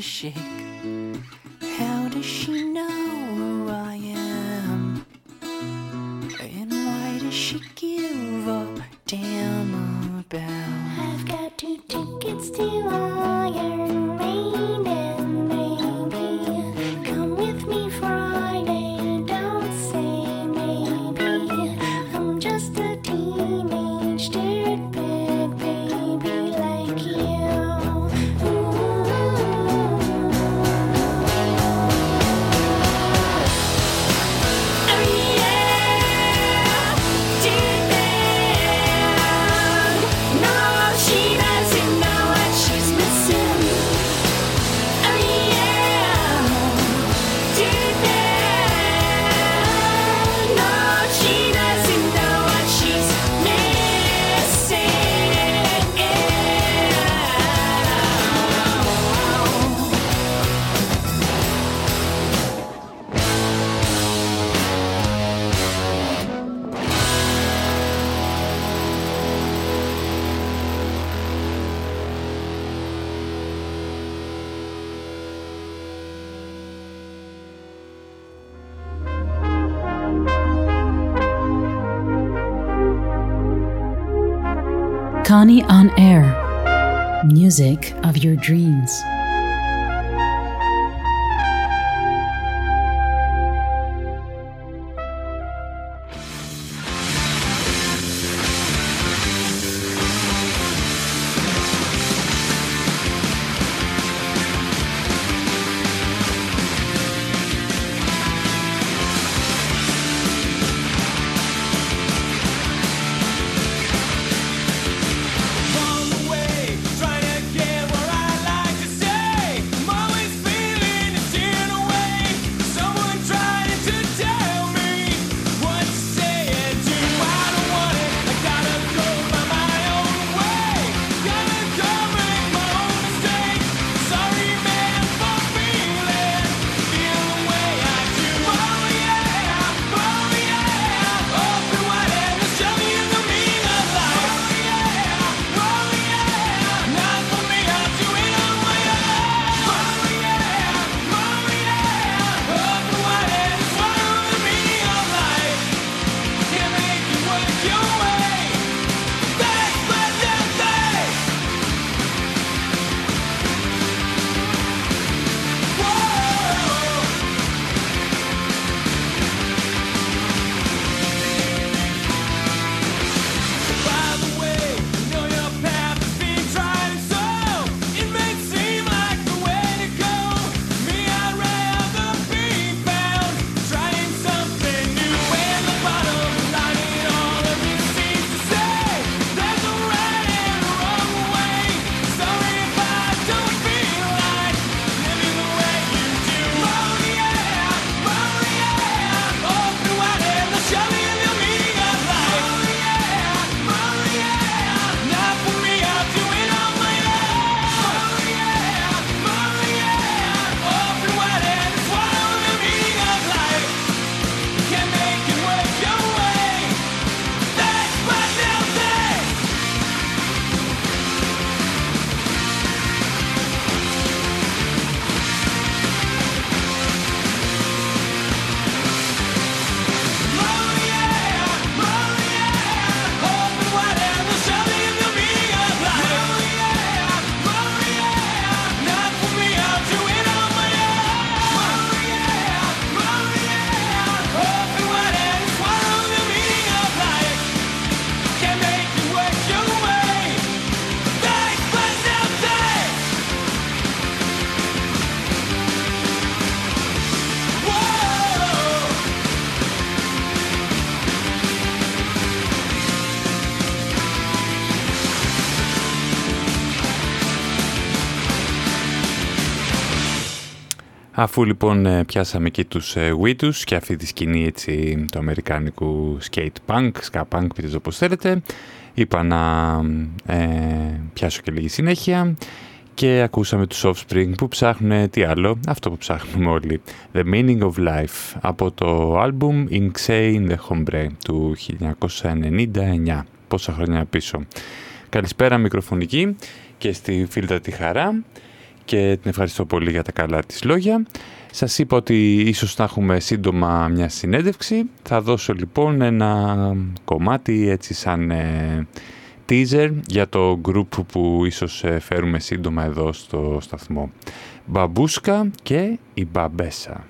K: shit. Air Music of Your Dreams.
A: Αφού λοιπόν ε, πιάσαμε εκεί τους ε, Wheatus και αυτή τη σκηνή έτσι του αμερικάνικου skate punk, ska punk, πείτε το όπως θέλετε, είπα να ε, πιάσω και λίγη συνέχεια και ακούσαμε τους Offspring που ψάχνουν τι άλλο, αυτό που ψάχνουμε όλοι, The Meaning of Life από το album Insane the Hombre του 1999, πόσα χρόνια πίσω. Καλησπέρα μικροφωνική και στη φίλτα τη χαρά και την ευχαριστώ πολύ για τα καλά της λόγια. Σας είπα ότι ίσως θα έχουμε σύντομα μια συνέντευξη. Θα δώσω λοιπόν ένα κομμάτι έτσι σαν ε, teaser για το group που ίσως ε, φέρουμε σύντομα εδώ στο σταθμό. Μπαμπούσκα και η Μπαμπέσα.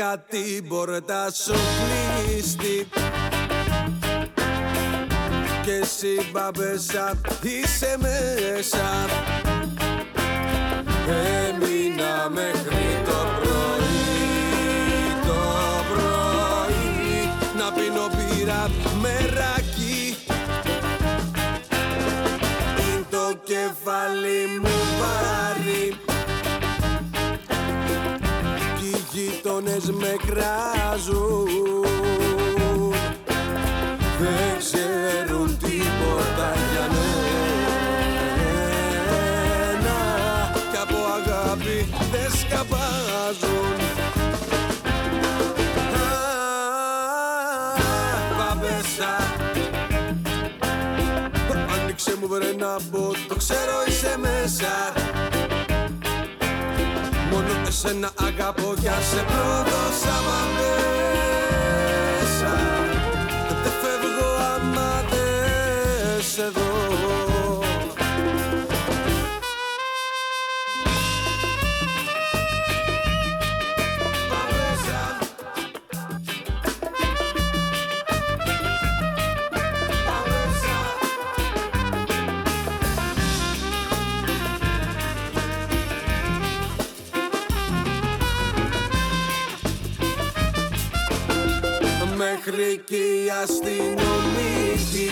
G: Βρήκα την πόρτα σου κλείστη. Και εσύ μπαμπέσα είσαι μέσα. Έμεινα με κράζουν εσένα αγαπώ για σε πρόδωσα μα Μέχρι και η αστυνομική.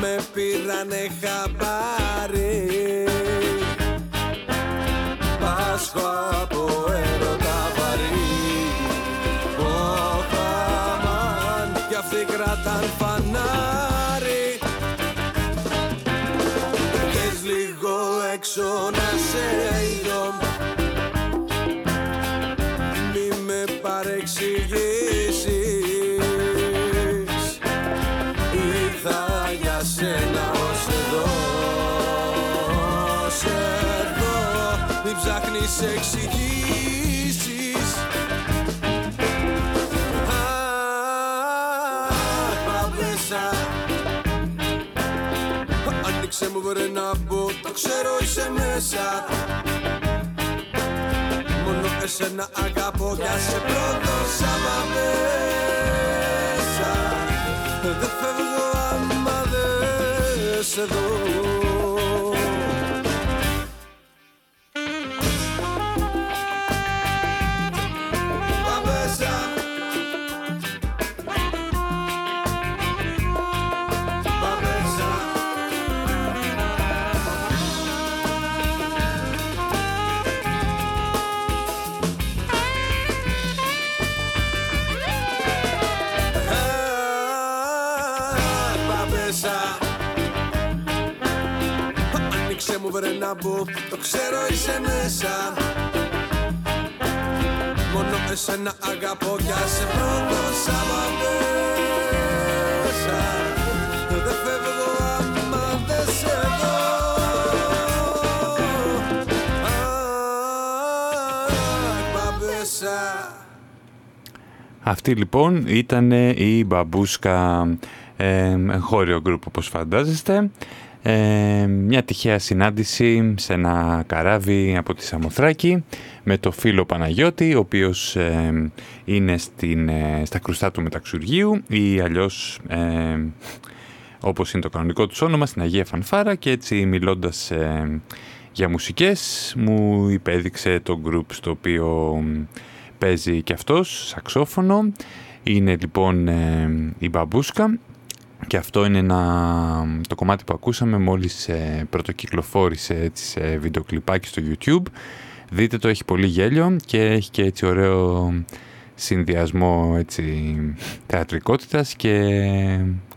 G: Με πήρανε χαμπάρι. Πάσχω από έρωτα βαρύ. Ω χαμάν Κι αυτή όλοι κρατάν φανάρι. Βγες λίγο έξω να σε δω εξηγήσεις. Αχ, παπέσα Άνοιξε μου βρε να μπω, το ξέρω είσαι μέσα. Μόνο εσένα αγαπώ για σε πρώτο σάμα μέσα. Δεν φεύγω άμα δεν σε δω μου βρε να μπω, το ξέρω είσαι μέσα. Μόνο εσένα αγαπώ κι σε πρώτο σάμα μέσα Δεν φεύγω άμα δεν σε δω. Αχ, Παπέσα
A: Αυτή λοιπόν ήταν η Μπαμπούσκα ε, χώριο γκρουπ όπως φαντάζεστε. Ε, μια τυχαία συνάντηση σε ένα καράβι από τη Σαμοθράκη με το φίλο Παναγιώτη ο οποίος ε, είναι στην, ε, στα κρουστά του μεταξουργείου ή αλλιώς ε, όπως είναι το κανονικό τους όνομα στην Αγία Φανφάρα και έτσι μιλώντας ε, για μουσικές μου υπέδειξε το γκρουπ στο οποίο παίζει και αυτός σαξόφωνο. Είναι λοιπόν ε, η Μπαμπούσκα και αυτό είναι ένα, το κομμάτι που ακούσαμε μόλις ε, πρωτοκυκλοφόρησε έτσι, σε βιντεοκλιπάκι στο YouTube. Δείτε το έχει πολύ γέλιο και έχει και έτσι ωραίο συνδυασμό έτσι, θεατρικότητας και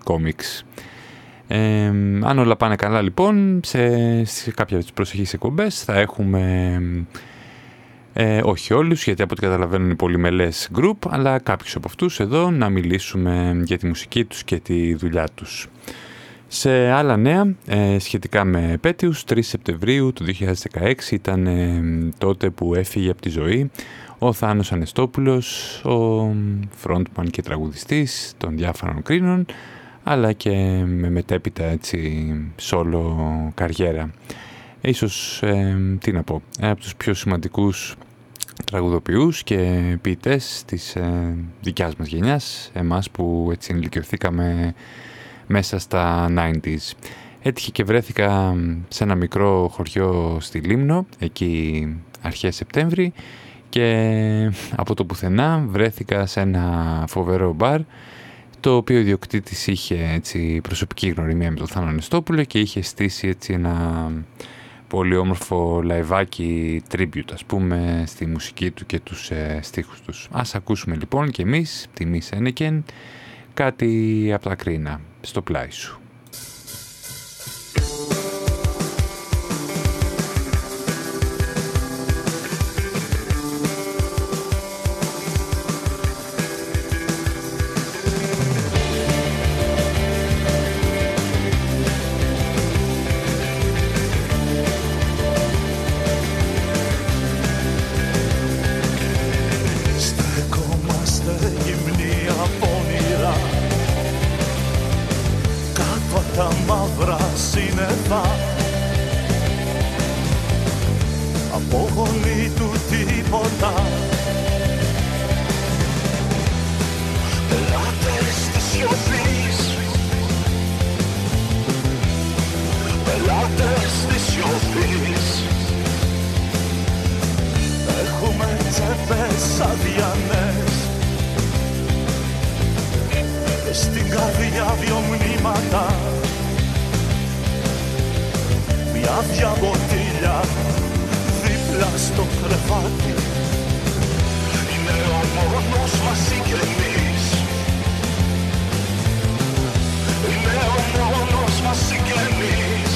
A: κόμιξ. Ε, αν όλα πάνε καλά λοιπόν σε, σε κάποια από τις προσεχείς εκπομπές θα έχουμε ε, όχι όλους, γιατί από ό,τι καταλαβαίνουν είναι πολυμελές group, αλλά κάποιους από αυτούς εδώ να μιλήσουμε για τη μουσική τους και τη δουλειά τους. Σε άλλα νέα, ε, σχετικά με επέτειους, 3 Σεπτεμβρίου του 2016 ήταν ε, τότε που έφυγε από τη ζωή ο Θάνος Ανεστόπουλος, ο frontman και τραγουδιστής των διάφορων κρίνων, αλλά και με μετέπειτα έτσι solo καριέρα. Ίσως, ε, τι να πω, από τους πιο σημαντικούς τραγουδοποιούς και ποιητές της ε, δικιάς μας γενιάς, εμάς που έτσι ενηλικιωθήκαμε μέσα στα 90s. Έτυχε και βρέθηκα σε ένα μικρό χωριό στη Λίμνο, εκεί αρχές Σεπτέμβρη και από το πουθενά βρέθηκα σε ένα φοβερό μπαρ το οποίο ο ιδιοκτήτης είχε έτσι, προσωπική γνωριμία με τον Θάνο Ανεστόπουλο και είχε στήσει έτσι ένα πολύ όμορφο λαϊβάκι tribute ας πούμε στη μουσική του και τους ε, στίχους τους. Ας ακούσουμε λοιπόν και εμείς, τιμής ένεκεν, κάτι από τα κρίνα στο πλάι σου.
L: Τα μαύρα σύννεφα. Απόγονοι του τίποτα. Πελάτες της σιωπής. Πελάτες της σιωπής. Έχουμε τσέπες αδιανές. Στην καρδιά δυο μνήματα μια διαβοτήλια δίπλα στο κρεβάτι. Είναι ο μόνος μας συγγενής. Είναι ο μόνος μας συγγενής.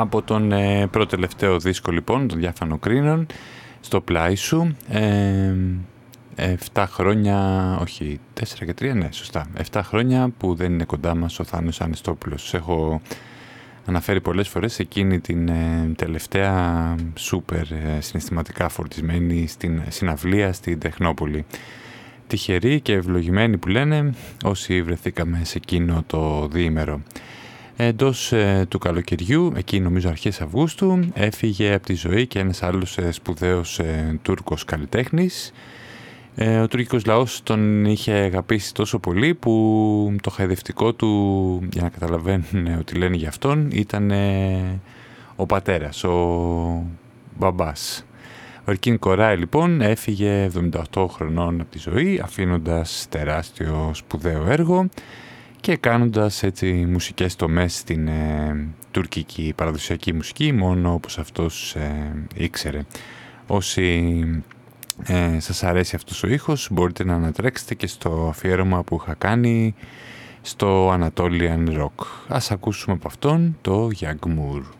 A: Από τον ε, πρώτο τελευταίο δίσκο λοιπόν, των διάφανο κρίνων, στο πλάι σου. Ε, 7 χρόνια, όχι 4 και 3, ναι σωστά. 7 χρόνια που δεν είναι κοντά μας ο Θάνος Ανιστόπουλος. Έχω αναφέρει πολλές φορές εκείνη την ε, τελευταία σούπερ ε, συναισθηματικά φορτισμένη στην συναυλία στην Τεχνόπολη. Τυχεροί και ευλογημένοι που λένε όσοι βρεθήκαμε σε εκείνο το διήμερο. Εντός ε, του καλοκαιριού, εκεί νομίζω αρχές Αυγούστου, έφυγε από τη ζωή και ένας άλλος ε, σπουδαίος ε, Τούρκος καλλιτέχνης. Ε, ο τουρκικός λαός τον είχε αγαπήσει τόσο πολύ που το χαϊδευτικό του, για να καταλαβαίνουν ότι λένε για αυτόν, ήταν ο πατέρας, ο μπαμπάς. Ο Ερκίν Κοράι λοιπόν έφυγε 78 χρονών από τη ζωή αφήνοντας τεράστιο σπουδαίο έργο και κάνοντας έτσι μουσικές τομές στην ε, τουρκική παραδοσιακή μουσική μόνο όπως αυτός ε, ήξερε. Όσοι ε, σας αρέσει αυτός ο ήχος μπορείτε να ανατρέξετε και στο αφιέρωμα που είχα κάνει στο Anatolian Rock. Ας ακούσουμε από αυτόν το Yagmur.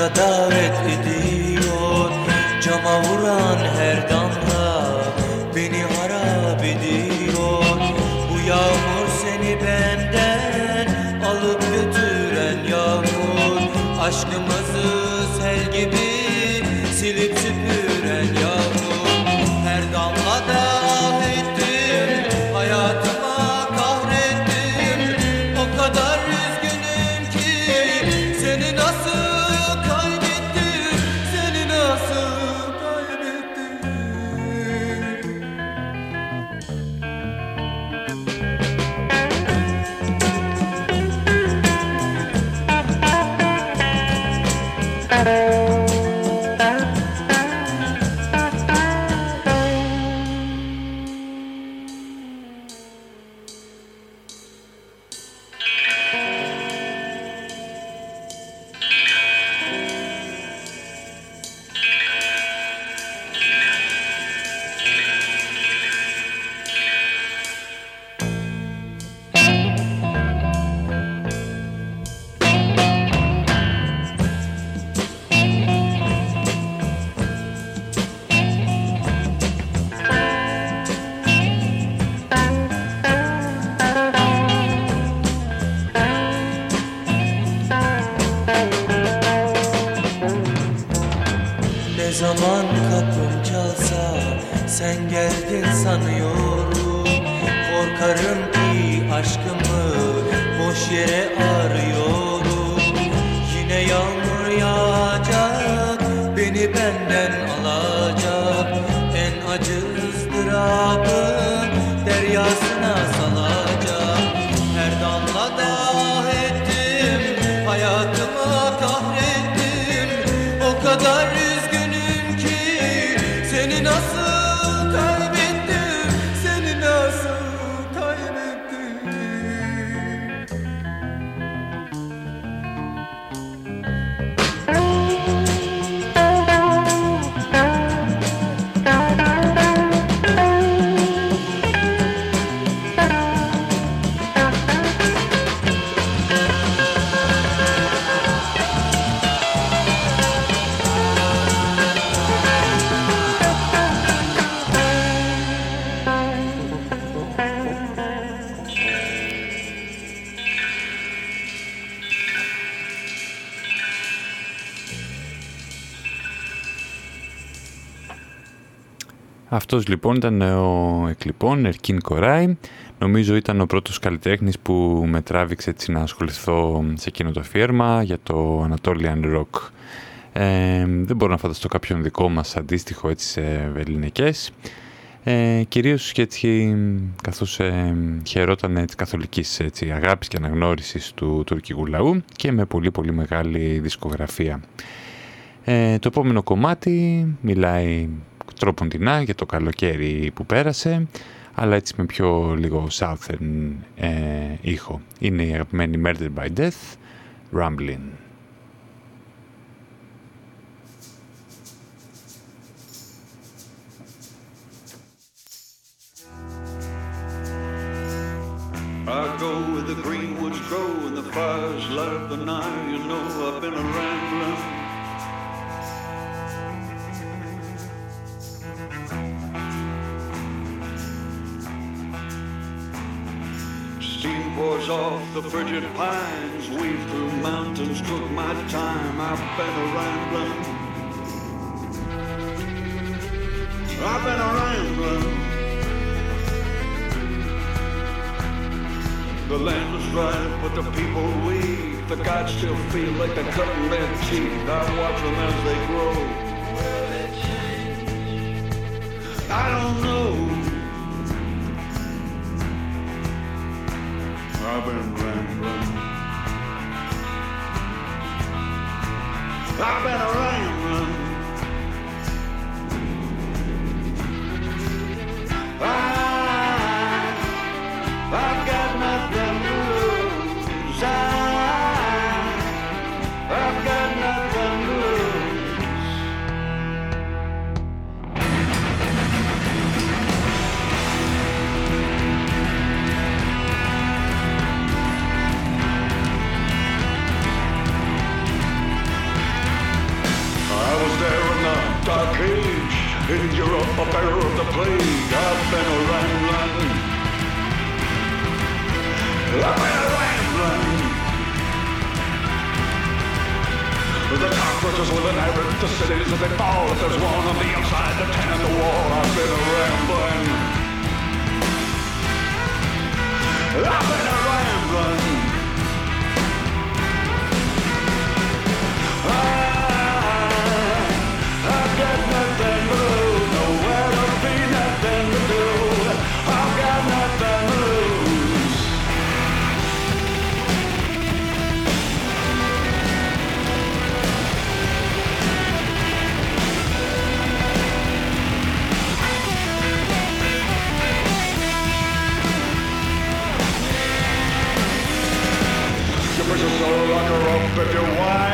M: Aşka davet ediyor. Cama vuran her damla
A: Αυτός λοιπόν ήταν ο εκλειπών Ερκίν Κοράι. Νομίζω ήταν ο πρώτος καλλιτέχνης που με τράβηξε έτσι να ασχοληθώ σε εκείνο το αφιέρμα για το Anatolian Rock. Ε, δεν μπορώ να φανταστώ κάποιον δικό μας αντίστοιχο έτσι σε ελληνικές. Ε, κυρίως και έτσι καθώς ε, χαιρόταν έτσι, καθολικής έτσι, αγάπης και αναγνώρισης του τουρκικού λαού και με πολύ πολύ μεγάλη δισκογραφία. Ε, το επόμενο κομμάτι μιλάει τρόποντινά για το καλοκαίρι που πέρασε αλλά έτσι με πιο λίγο southern ε, ήχο. Είναι η αγαπημένη Murder by Death, Rambling.
N: I go where the greenwoods grow and the fires light up the night. Pours off the frigid pines, weave through mountains, took my time. I've been a rambling. I've been a rambling. The land is dry, but the people weak. The gods still feel like they're cutting their teeth. I watch them as they grow. I don't know. I've been rambling. I've been rambling. I, in Europe, a bearer of the plague. I've been a rambling. I've been a rambling. The cockroaches will inherit the cities as they fall. If there's one on the outside, the ten on the wall. I've been a rambling. I've been a rambling. but
K: you're wide.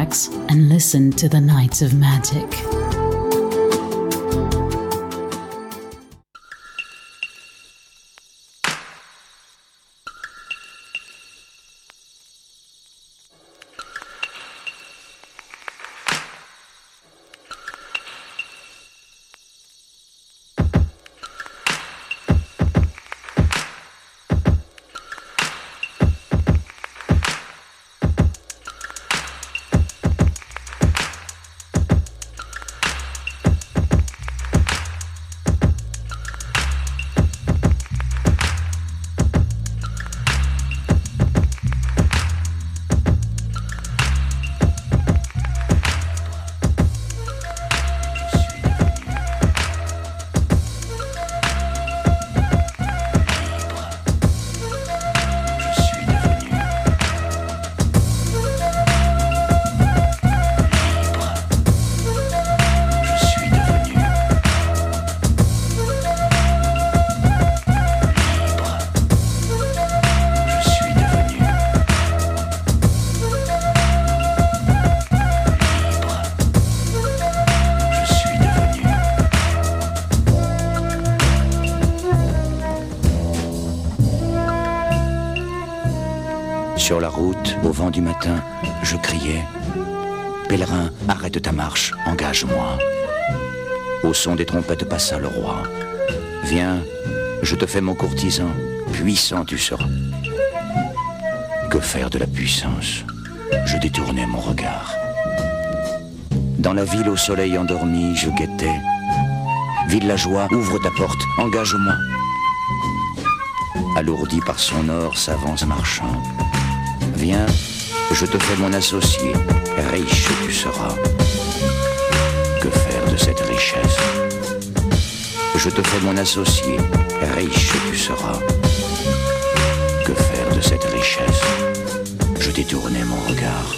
K: Relax and listen to the Nights of Magic.
O: Son des trompettes passa le roi. Viens, je te fais mon courtisan, puissant tu seras. Que faire de la puissance? Je détournais mon regard. Dans la ville au soleil endormi, je guettais. Villageois, ouvre ta porte, engage-moi. Alourdi par son or s'avance marchand. Viens, je te fais mon associé, riche tu seras. Cette richesse Je te fais mon associé, riche tu seras. Que faire de cette richesse? Je détournais mon regard.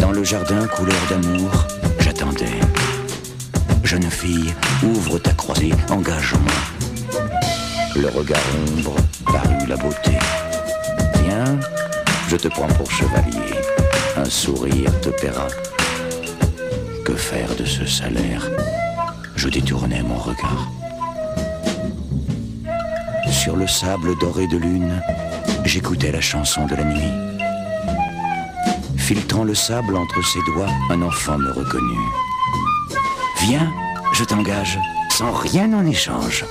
O: Dans le jardin couleur d'amour, j'attendais. Jeune fille, ouvre ta croisée, engage-moi. Le regard ombre parut la beauté. Viens, je te prends pour chevalier, un sourire te paiera. Faire de ce salaire Je détournais mon regard. Sur le sable doré de lune, j'écoutais la chanson de la nuit. Filtrant le sable entre ses doigts, un enfant me reconnut. Viens, je t'engage, sans rien en échange.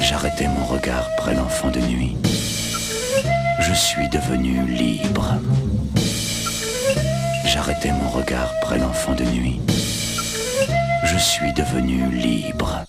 O: J'arrêtais mon regard près l'enfant de nuit je suis devenu libre. J'arrêtais mon regard près l'enfant de nuit. Je suis devenu libre.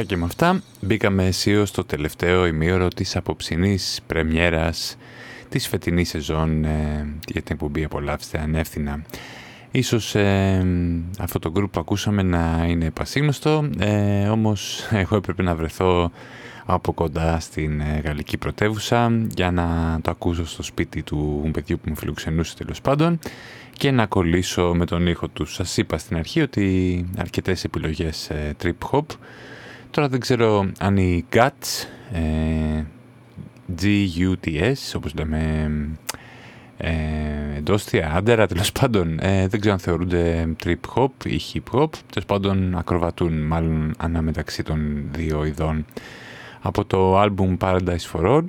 A: Αυτά και με αυτά μπήκαμε αισίως στο τελευταίο ημίωρο της απόψινής πρεμιέρας της φετινής σεζόν ε, για την εκπομπή απολαύστε ανεύθυνα. Ίσως ε, αυτό το group που ακούσαμε να είναι πασίγνωστο, ε, όμως εγώ έπρεπε να βρεθώ από κοντά στην ε, γαλλική πρωτεύουσα για να το ακούσω στο σπίτι του παιδιού που μου φιλοξενούσε τέλος πάντων και να κολλήσω με τον ήχο του. Σας είπα στην αρχή ότι αρκετές επιλογές ε, trip hop. Τώρα δεν ξέρω αν οι GUTS, ε, G-U-T-S, όπως λέμε ε, εντόστια, άντερα, τέλος πάντων, ε, δεν ξέρω αν θεωρούνται trip hop ή hip hop, τέλος πάντων ακροβατούν μάλλον ανάμεταξύ των δύο ειδών. Από το album Paradise for All,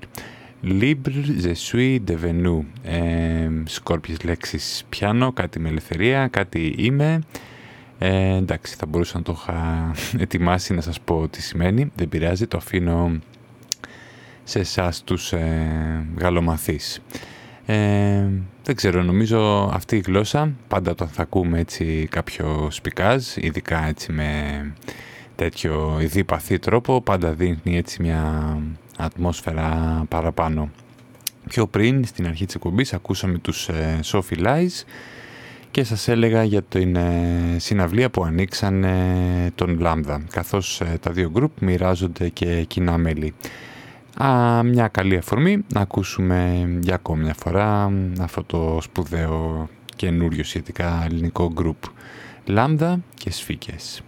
A: Libre, je suis devenu, ε, σκόρπιες λέξεις πιάνω, κάτι με ελευθερία, κάτι είμαι, ε, εντάξει, θα μπορούσα να το είχα ετοιμάσει να σας πω τι σημαίνει, δεν πειράζει, το αφήνω σε εσάς τους ε, γαλλομαθείς. Ε, δεν ξέρω, νομίζω αυτή η γλώσσα, πάντα όταν θα ακούμε έτσι κάποιο σπικάζ, ειδικά έτσι με τέτοιο ειδήπαθή τρόπο, πάντα δίνει έτσι μια ατμόσφαιρα παραπάνω. Πιο πριν, στην αρχή της εκπομπής, ακούσαμε τους ε, Sophie Lies και σας έλεγα για την ε, συναυλία που ανοίξαν τον Λάμδα, καθώς ε, τα δύο γκρουπ μοιράζονται και κοινά μέλη. Α, μια καλή αφορμή να ακούσουμε για ακόμη μια φορά αυτό το σπουδαίο καινούριο σχετικά ελληνικό γκρουπ Λάμδα και Σφίκες.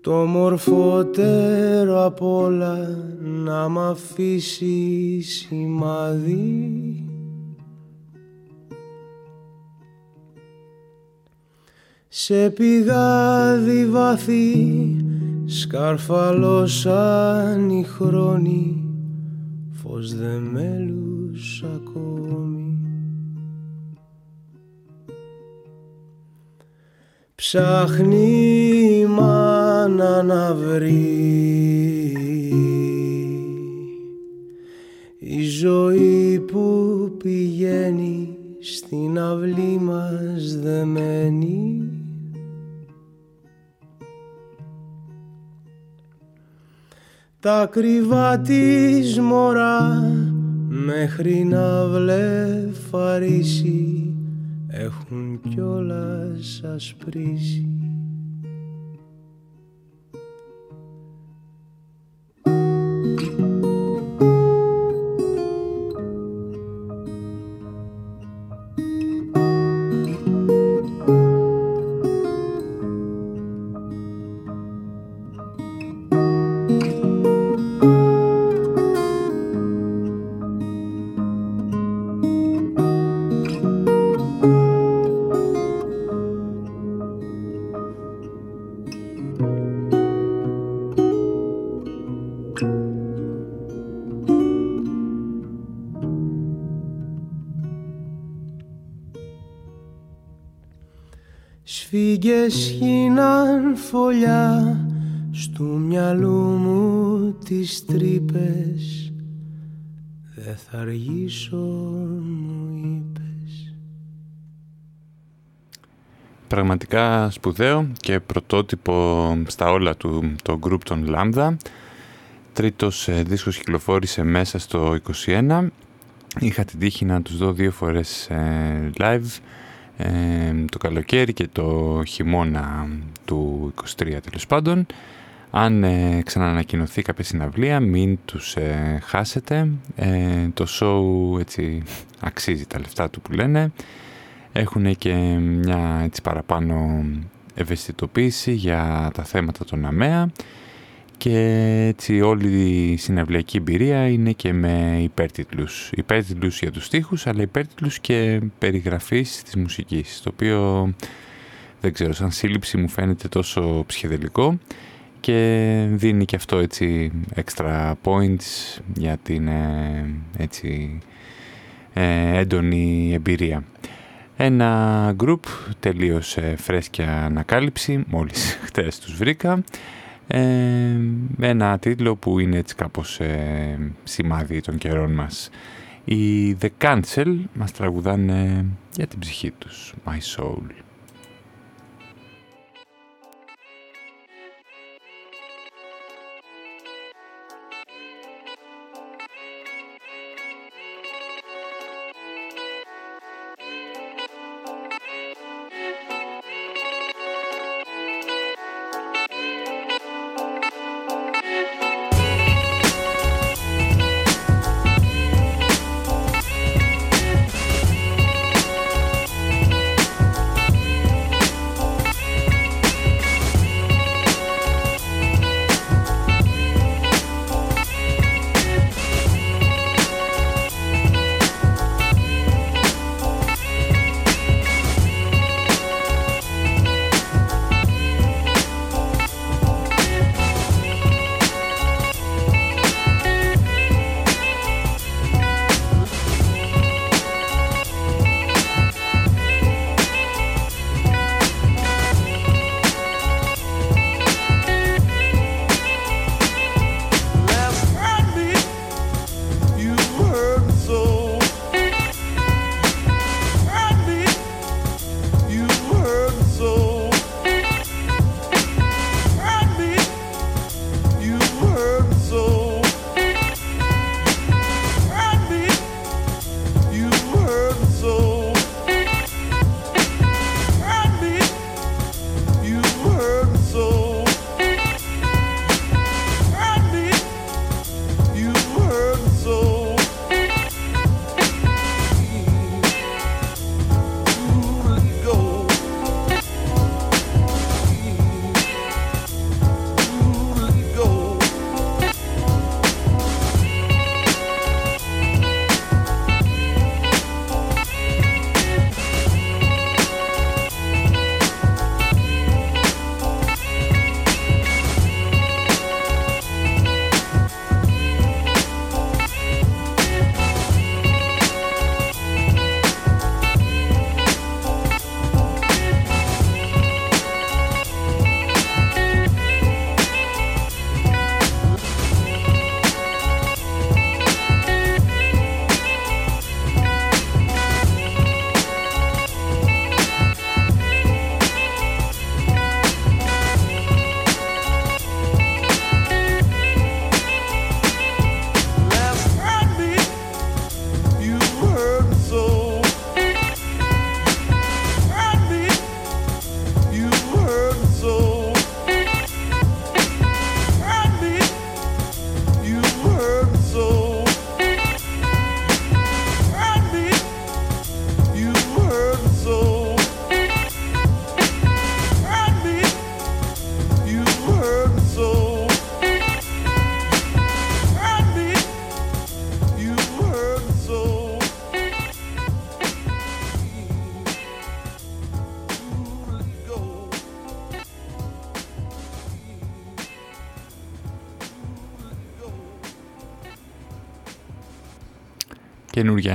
P: Το μορφότερο απ' όλα να μ' αφήσει σημαδί σε πηγάδι βαθύ σκαρφαλώσαν οι χρόνοι φως δε μέλους ακόμη Ψάχνει η μάνα να βρει. Η ζωή που πηγαίνει στην αυλή μας δεμένη τα ακριβά της μωρά μέχρι να βλεφαρίσει έχουν κιόλας ασπρίσει Σφίγγες χύναν φωλιά Στου μυαλού μου τις τρύπες. Δε θα αργήσω μου είπες.
A: Πραγματικά σπουδαίο και πρωτότυπο στα όλα του το group των Λάμδα. Τρίτος ε, δίσκος κυκλοφόρησε μέσα στο 21 Είχα την τύχη να τους δω δύο φορές ε, live το καλοκαίρι και το χειμώνα του 23 τέλος πάντων. Αν ε, ξανανακοινωθεί κάποια συναυλία μην τους ε, χάσετε. Ε, το show έτσι αξίζει τα λεφτά του που λένε. Έχουν και μια έτσι παραπάνω ευαισθητοποίηση για τα θέματα των ΑΜΕΑ και έτσι όλη η συναυλιακή εμπειρία είναι και με υπέρτιτλους. Υπέρτιτλους για τους στίχους αλλά υπέρτιτλους και περιγραφής της μουσικής το οποίο δεν ξέρω σαν σύλληψη μου φαίνεται τόσο ψυχεδελικό και δίνει και αυτό έτσι extra points για την ε, έτσι ε, έντονη εμπειρία. Ένα group τελείως φρέσκια ανακάλυψη, μόλις χτες τους βρήκα. Ε, ένα τίτλο που είναι έτσι κάπως ε, σημάδι των καιρών μας. Οι The Cancel μας τραγουδάνε για την ψυχή τους, My Soul.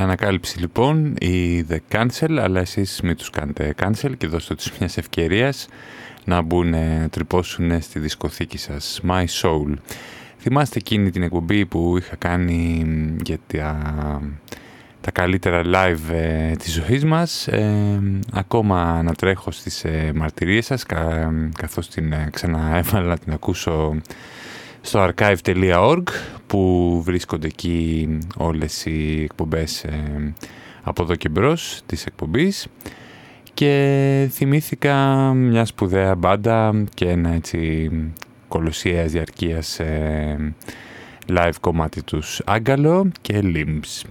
A: Ανακάλυψη λοιπόν, η The Cancel, αλλά εσείς μην τους κάνετε cancel και δώστε τους μιας ευκαιρίας να μπουν, τρυπώσουν στη δισκοθήκη σας. My Soul. Θυμάστε εκείνη την εκπομπή που είχα κάνει για τα, τα καλύτερα live ε, της ζωής μας. Ε, ακόμα να τρέχω στις ε, μαρτυρίες σας, κα, καθώς την ε, ξαναέβαλα να την ακούσω στο archive.org που βρίσκονται εκεί όλες οι εκπομπές ε, από εδώ και μπρος της εκπομπής και θυμήθηκα μια σπουδαία μπάντα και ένα έτσι κολοσιαίας διαρκείας ε, live κομμάτι τους Άγκαλο και Limbs.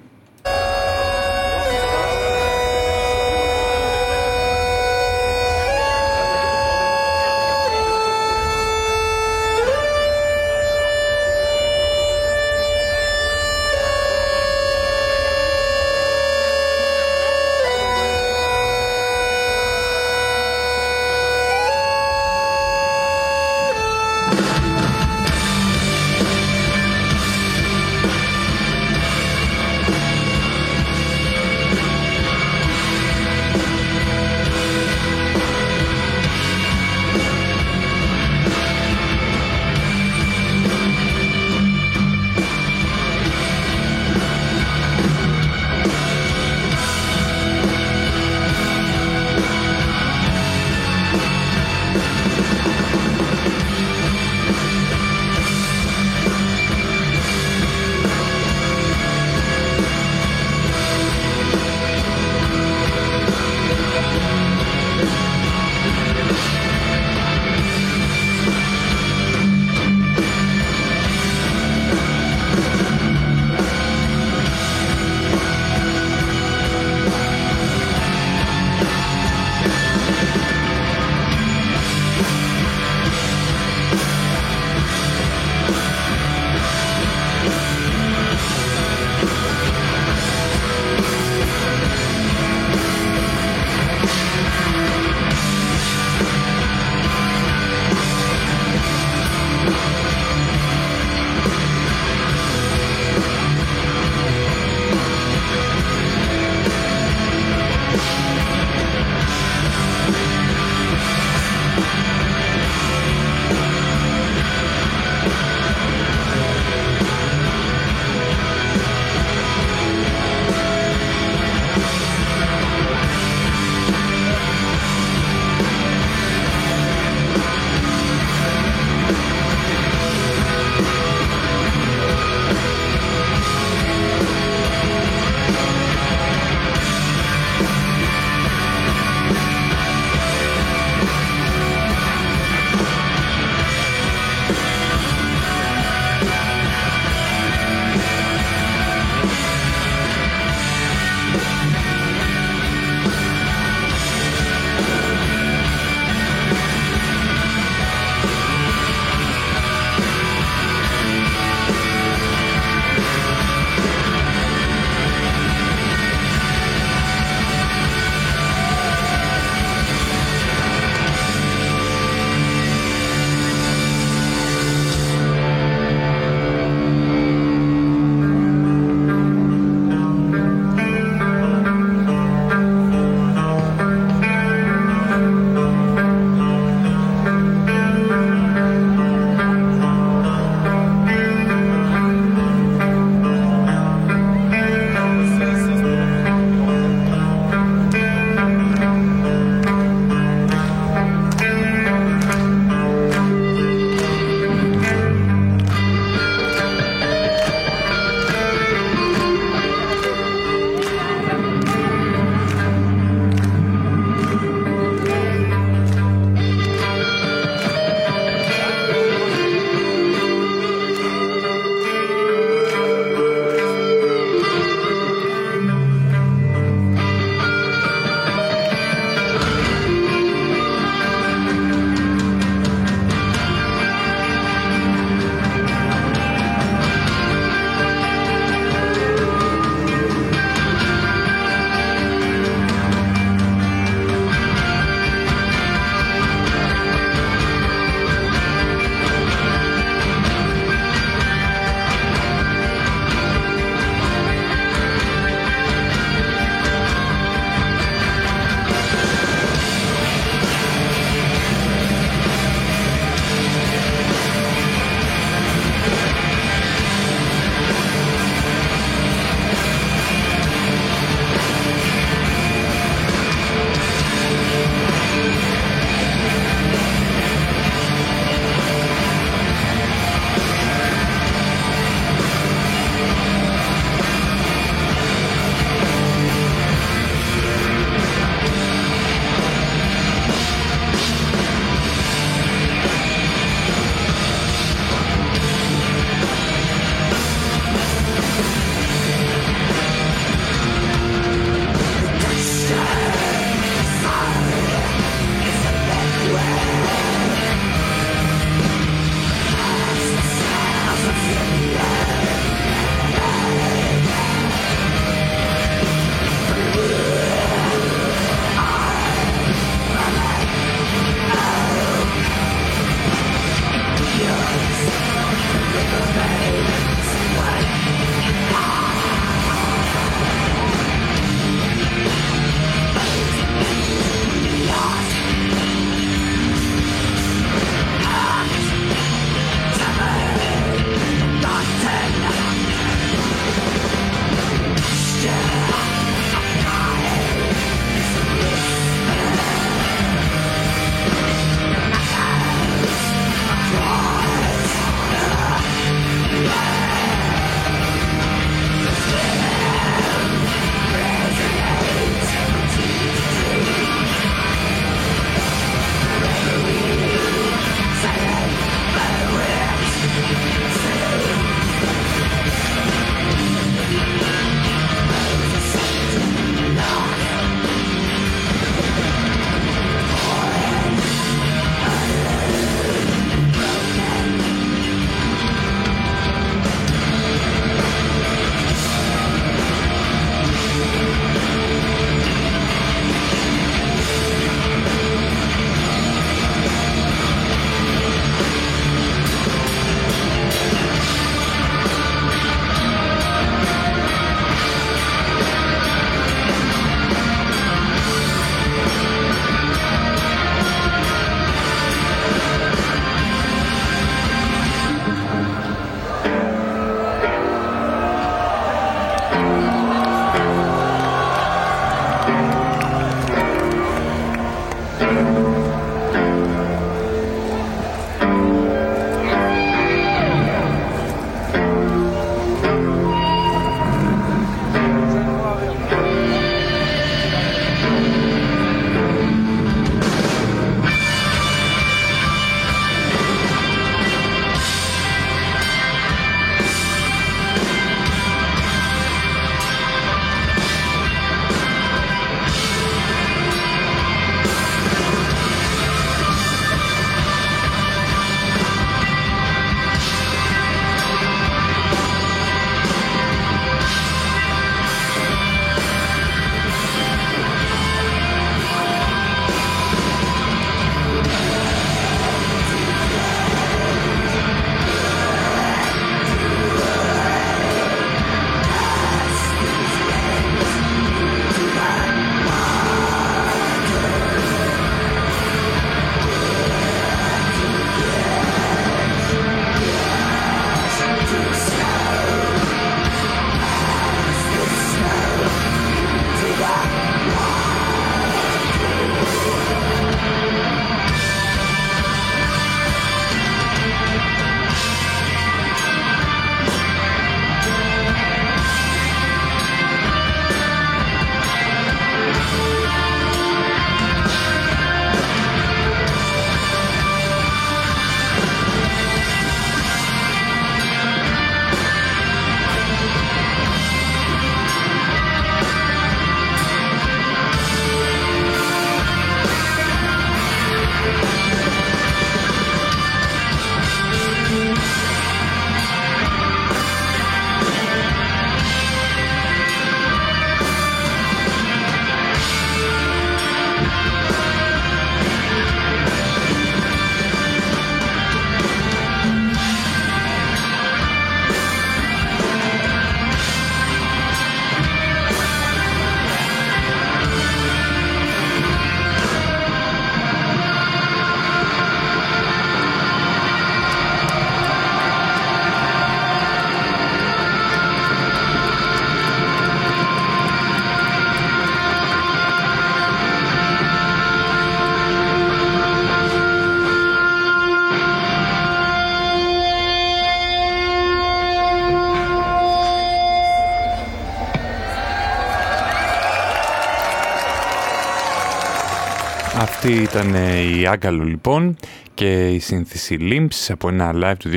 A: Ήταν ε, η Άγκαλο λοιπόν και η σύνθεση Limps από ένα live του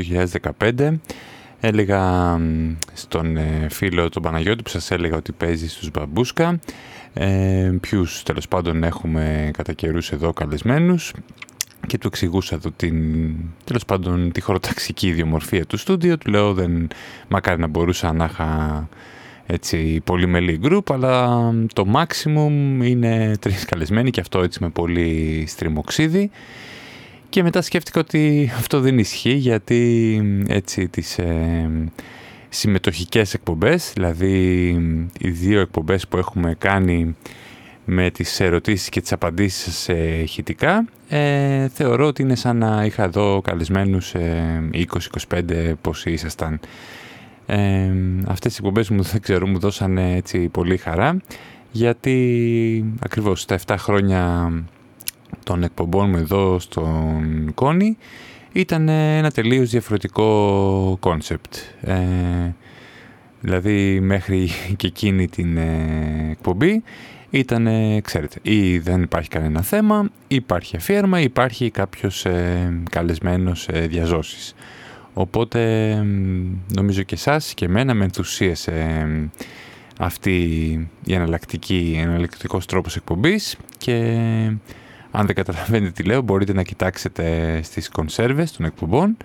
A: 2015. Έλεγα στον ε, φίλο τον Παναγιώτη που σας έλεγα ότι παίζει στους Μπαμπούσκα. Ε, ποιους τέλος πάντων έχουμε κατά καιρούς εδώ καλεσμένους και του εξηγούσα εδώ την, τέλος πάντων τη χωροταξική ιδιομορφία του στούντιο. Του λέω δεν μακάρι να μπορούσα να είχα έτσι πολυμελή group, αλλά το maximum είναι τρεις καλεσμένοι και αυτό έτσι με πολύ στριμοξίδι. Και μετά σκέφτηκα ότι αυτό δεν ισχύει γιατί έτσι τις ε, συμμετοχικές εκπομπές, δηλαδή οι δύο εκπομπές που έχουμε κάνει με τις ερωτήσεις και τις απαντήσεις σε ηχητικά, ε, θεωρώ ότι είναι σαν να είχα εδώ καλεσμένους ε, 20-25 πόσοι ήσασταν. Ε, αυτές οι εκπομπές μου δεν ξέρω μου δώσαν έτσι πολύ χαρά γιατί ακριβώς τα 7 χρόνια των εκπομπών μου εδώ στον Κόνη ήταν ένα τελείως διαφορετικό concept. Ε, δηλαδή μέχρι και εκείνη την ε, εκπομπή ήταν, ξέρετε, ή δεν υπάρχει κανένα θέμα, υπάρχει αφιέρωμα, υπάρχει κάποιος ε, καλεσμένος ε, διά ζώσης. Οπότε νομίζω και εσάς και εμένα με ενθουσίασε αυτή η εναλλακτική, εναλλακτικός τρόπος εκπομπής και αν δεν καταλαβαίνετε τι λέω μπορείτε να κοιτάξετε στις κονσέρβες των εκπομπών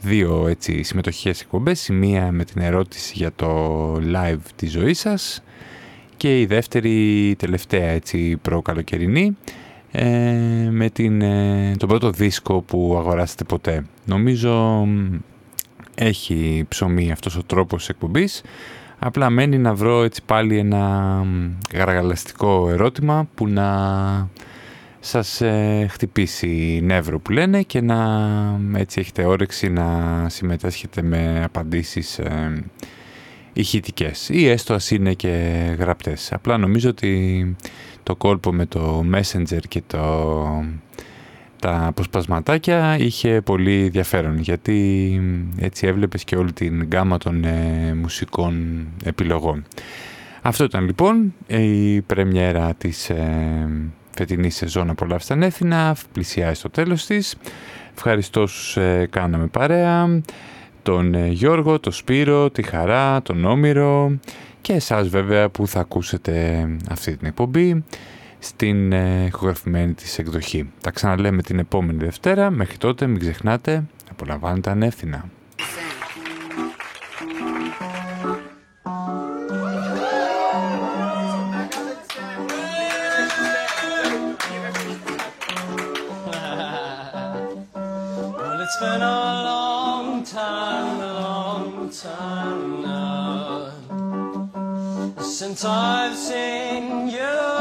A: δύο έτσι συμμετοχικές εκπομπές η μία με την ερώτηση για το live της ζωής σας και η δεύτερη τελευταία έτσι προκαλοκαιρινή ε, με την, ε, τον πρώτο δίσκο που αγοράσετε ποτέ. Νομίζω έχει ψωμί αυτός ο τρόπος εκπομπής. Απλά μένει να βρω έτσι πάλι ένα γαργαλαστικό ερώτημα που να σας ε, χτυπήσει νεύρο που λένε και να έτσι έχετε όρεξη να συμμετάσχετε με απαντήσεις ε, ηχητικές ή έστω ας είναι και γραπτές. Απλά νομίζω ότι το κόλπο με το Messenger και το, τα αποσπασματάκια είχε πολύ ενδιαφέρον γιατί έτσι έβλεπες και όλη την γκάμα των ε, μουσικών επιλογών. Αυτό ήταν λοιπόν η πρεμιέρα της ε, φετινής σεζόν Απολαύστα Έθινα, πλησιάζει στο τέλος της. Ευχαριστώς όσους ε, κάναμε παρέα, τον ε, Γιώργο, τον Σπύρο, τη Χαρά, τον Όμηρο και εσάς βέβαια που θα ακούσετε αυτή την εκπομπή στην ηχογραφημένη της εκδοχή. Τα ξαναλέμε την επόμενη Δευτέρα. Μέχρι τότε μην ξεχνάτε, απολαμβάνετε ανεύθυνα.
C: Well, it's been a long time, a long time now since I've seen you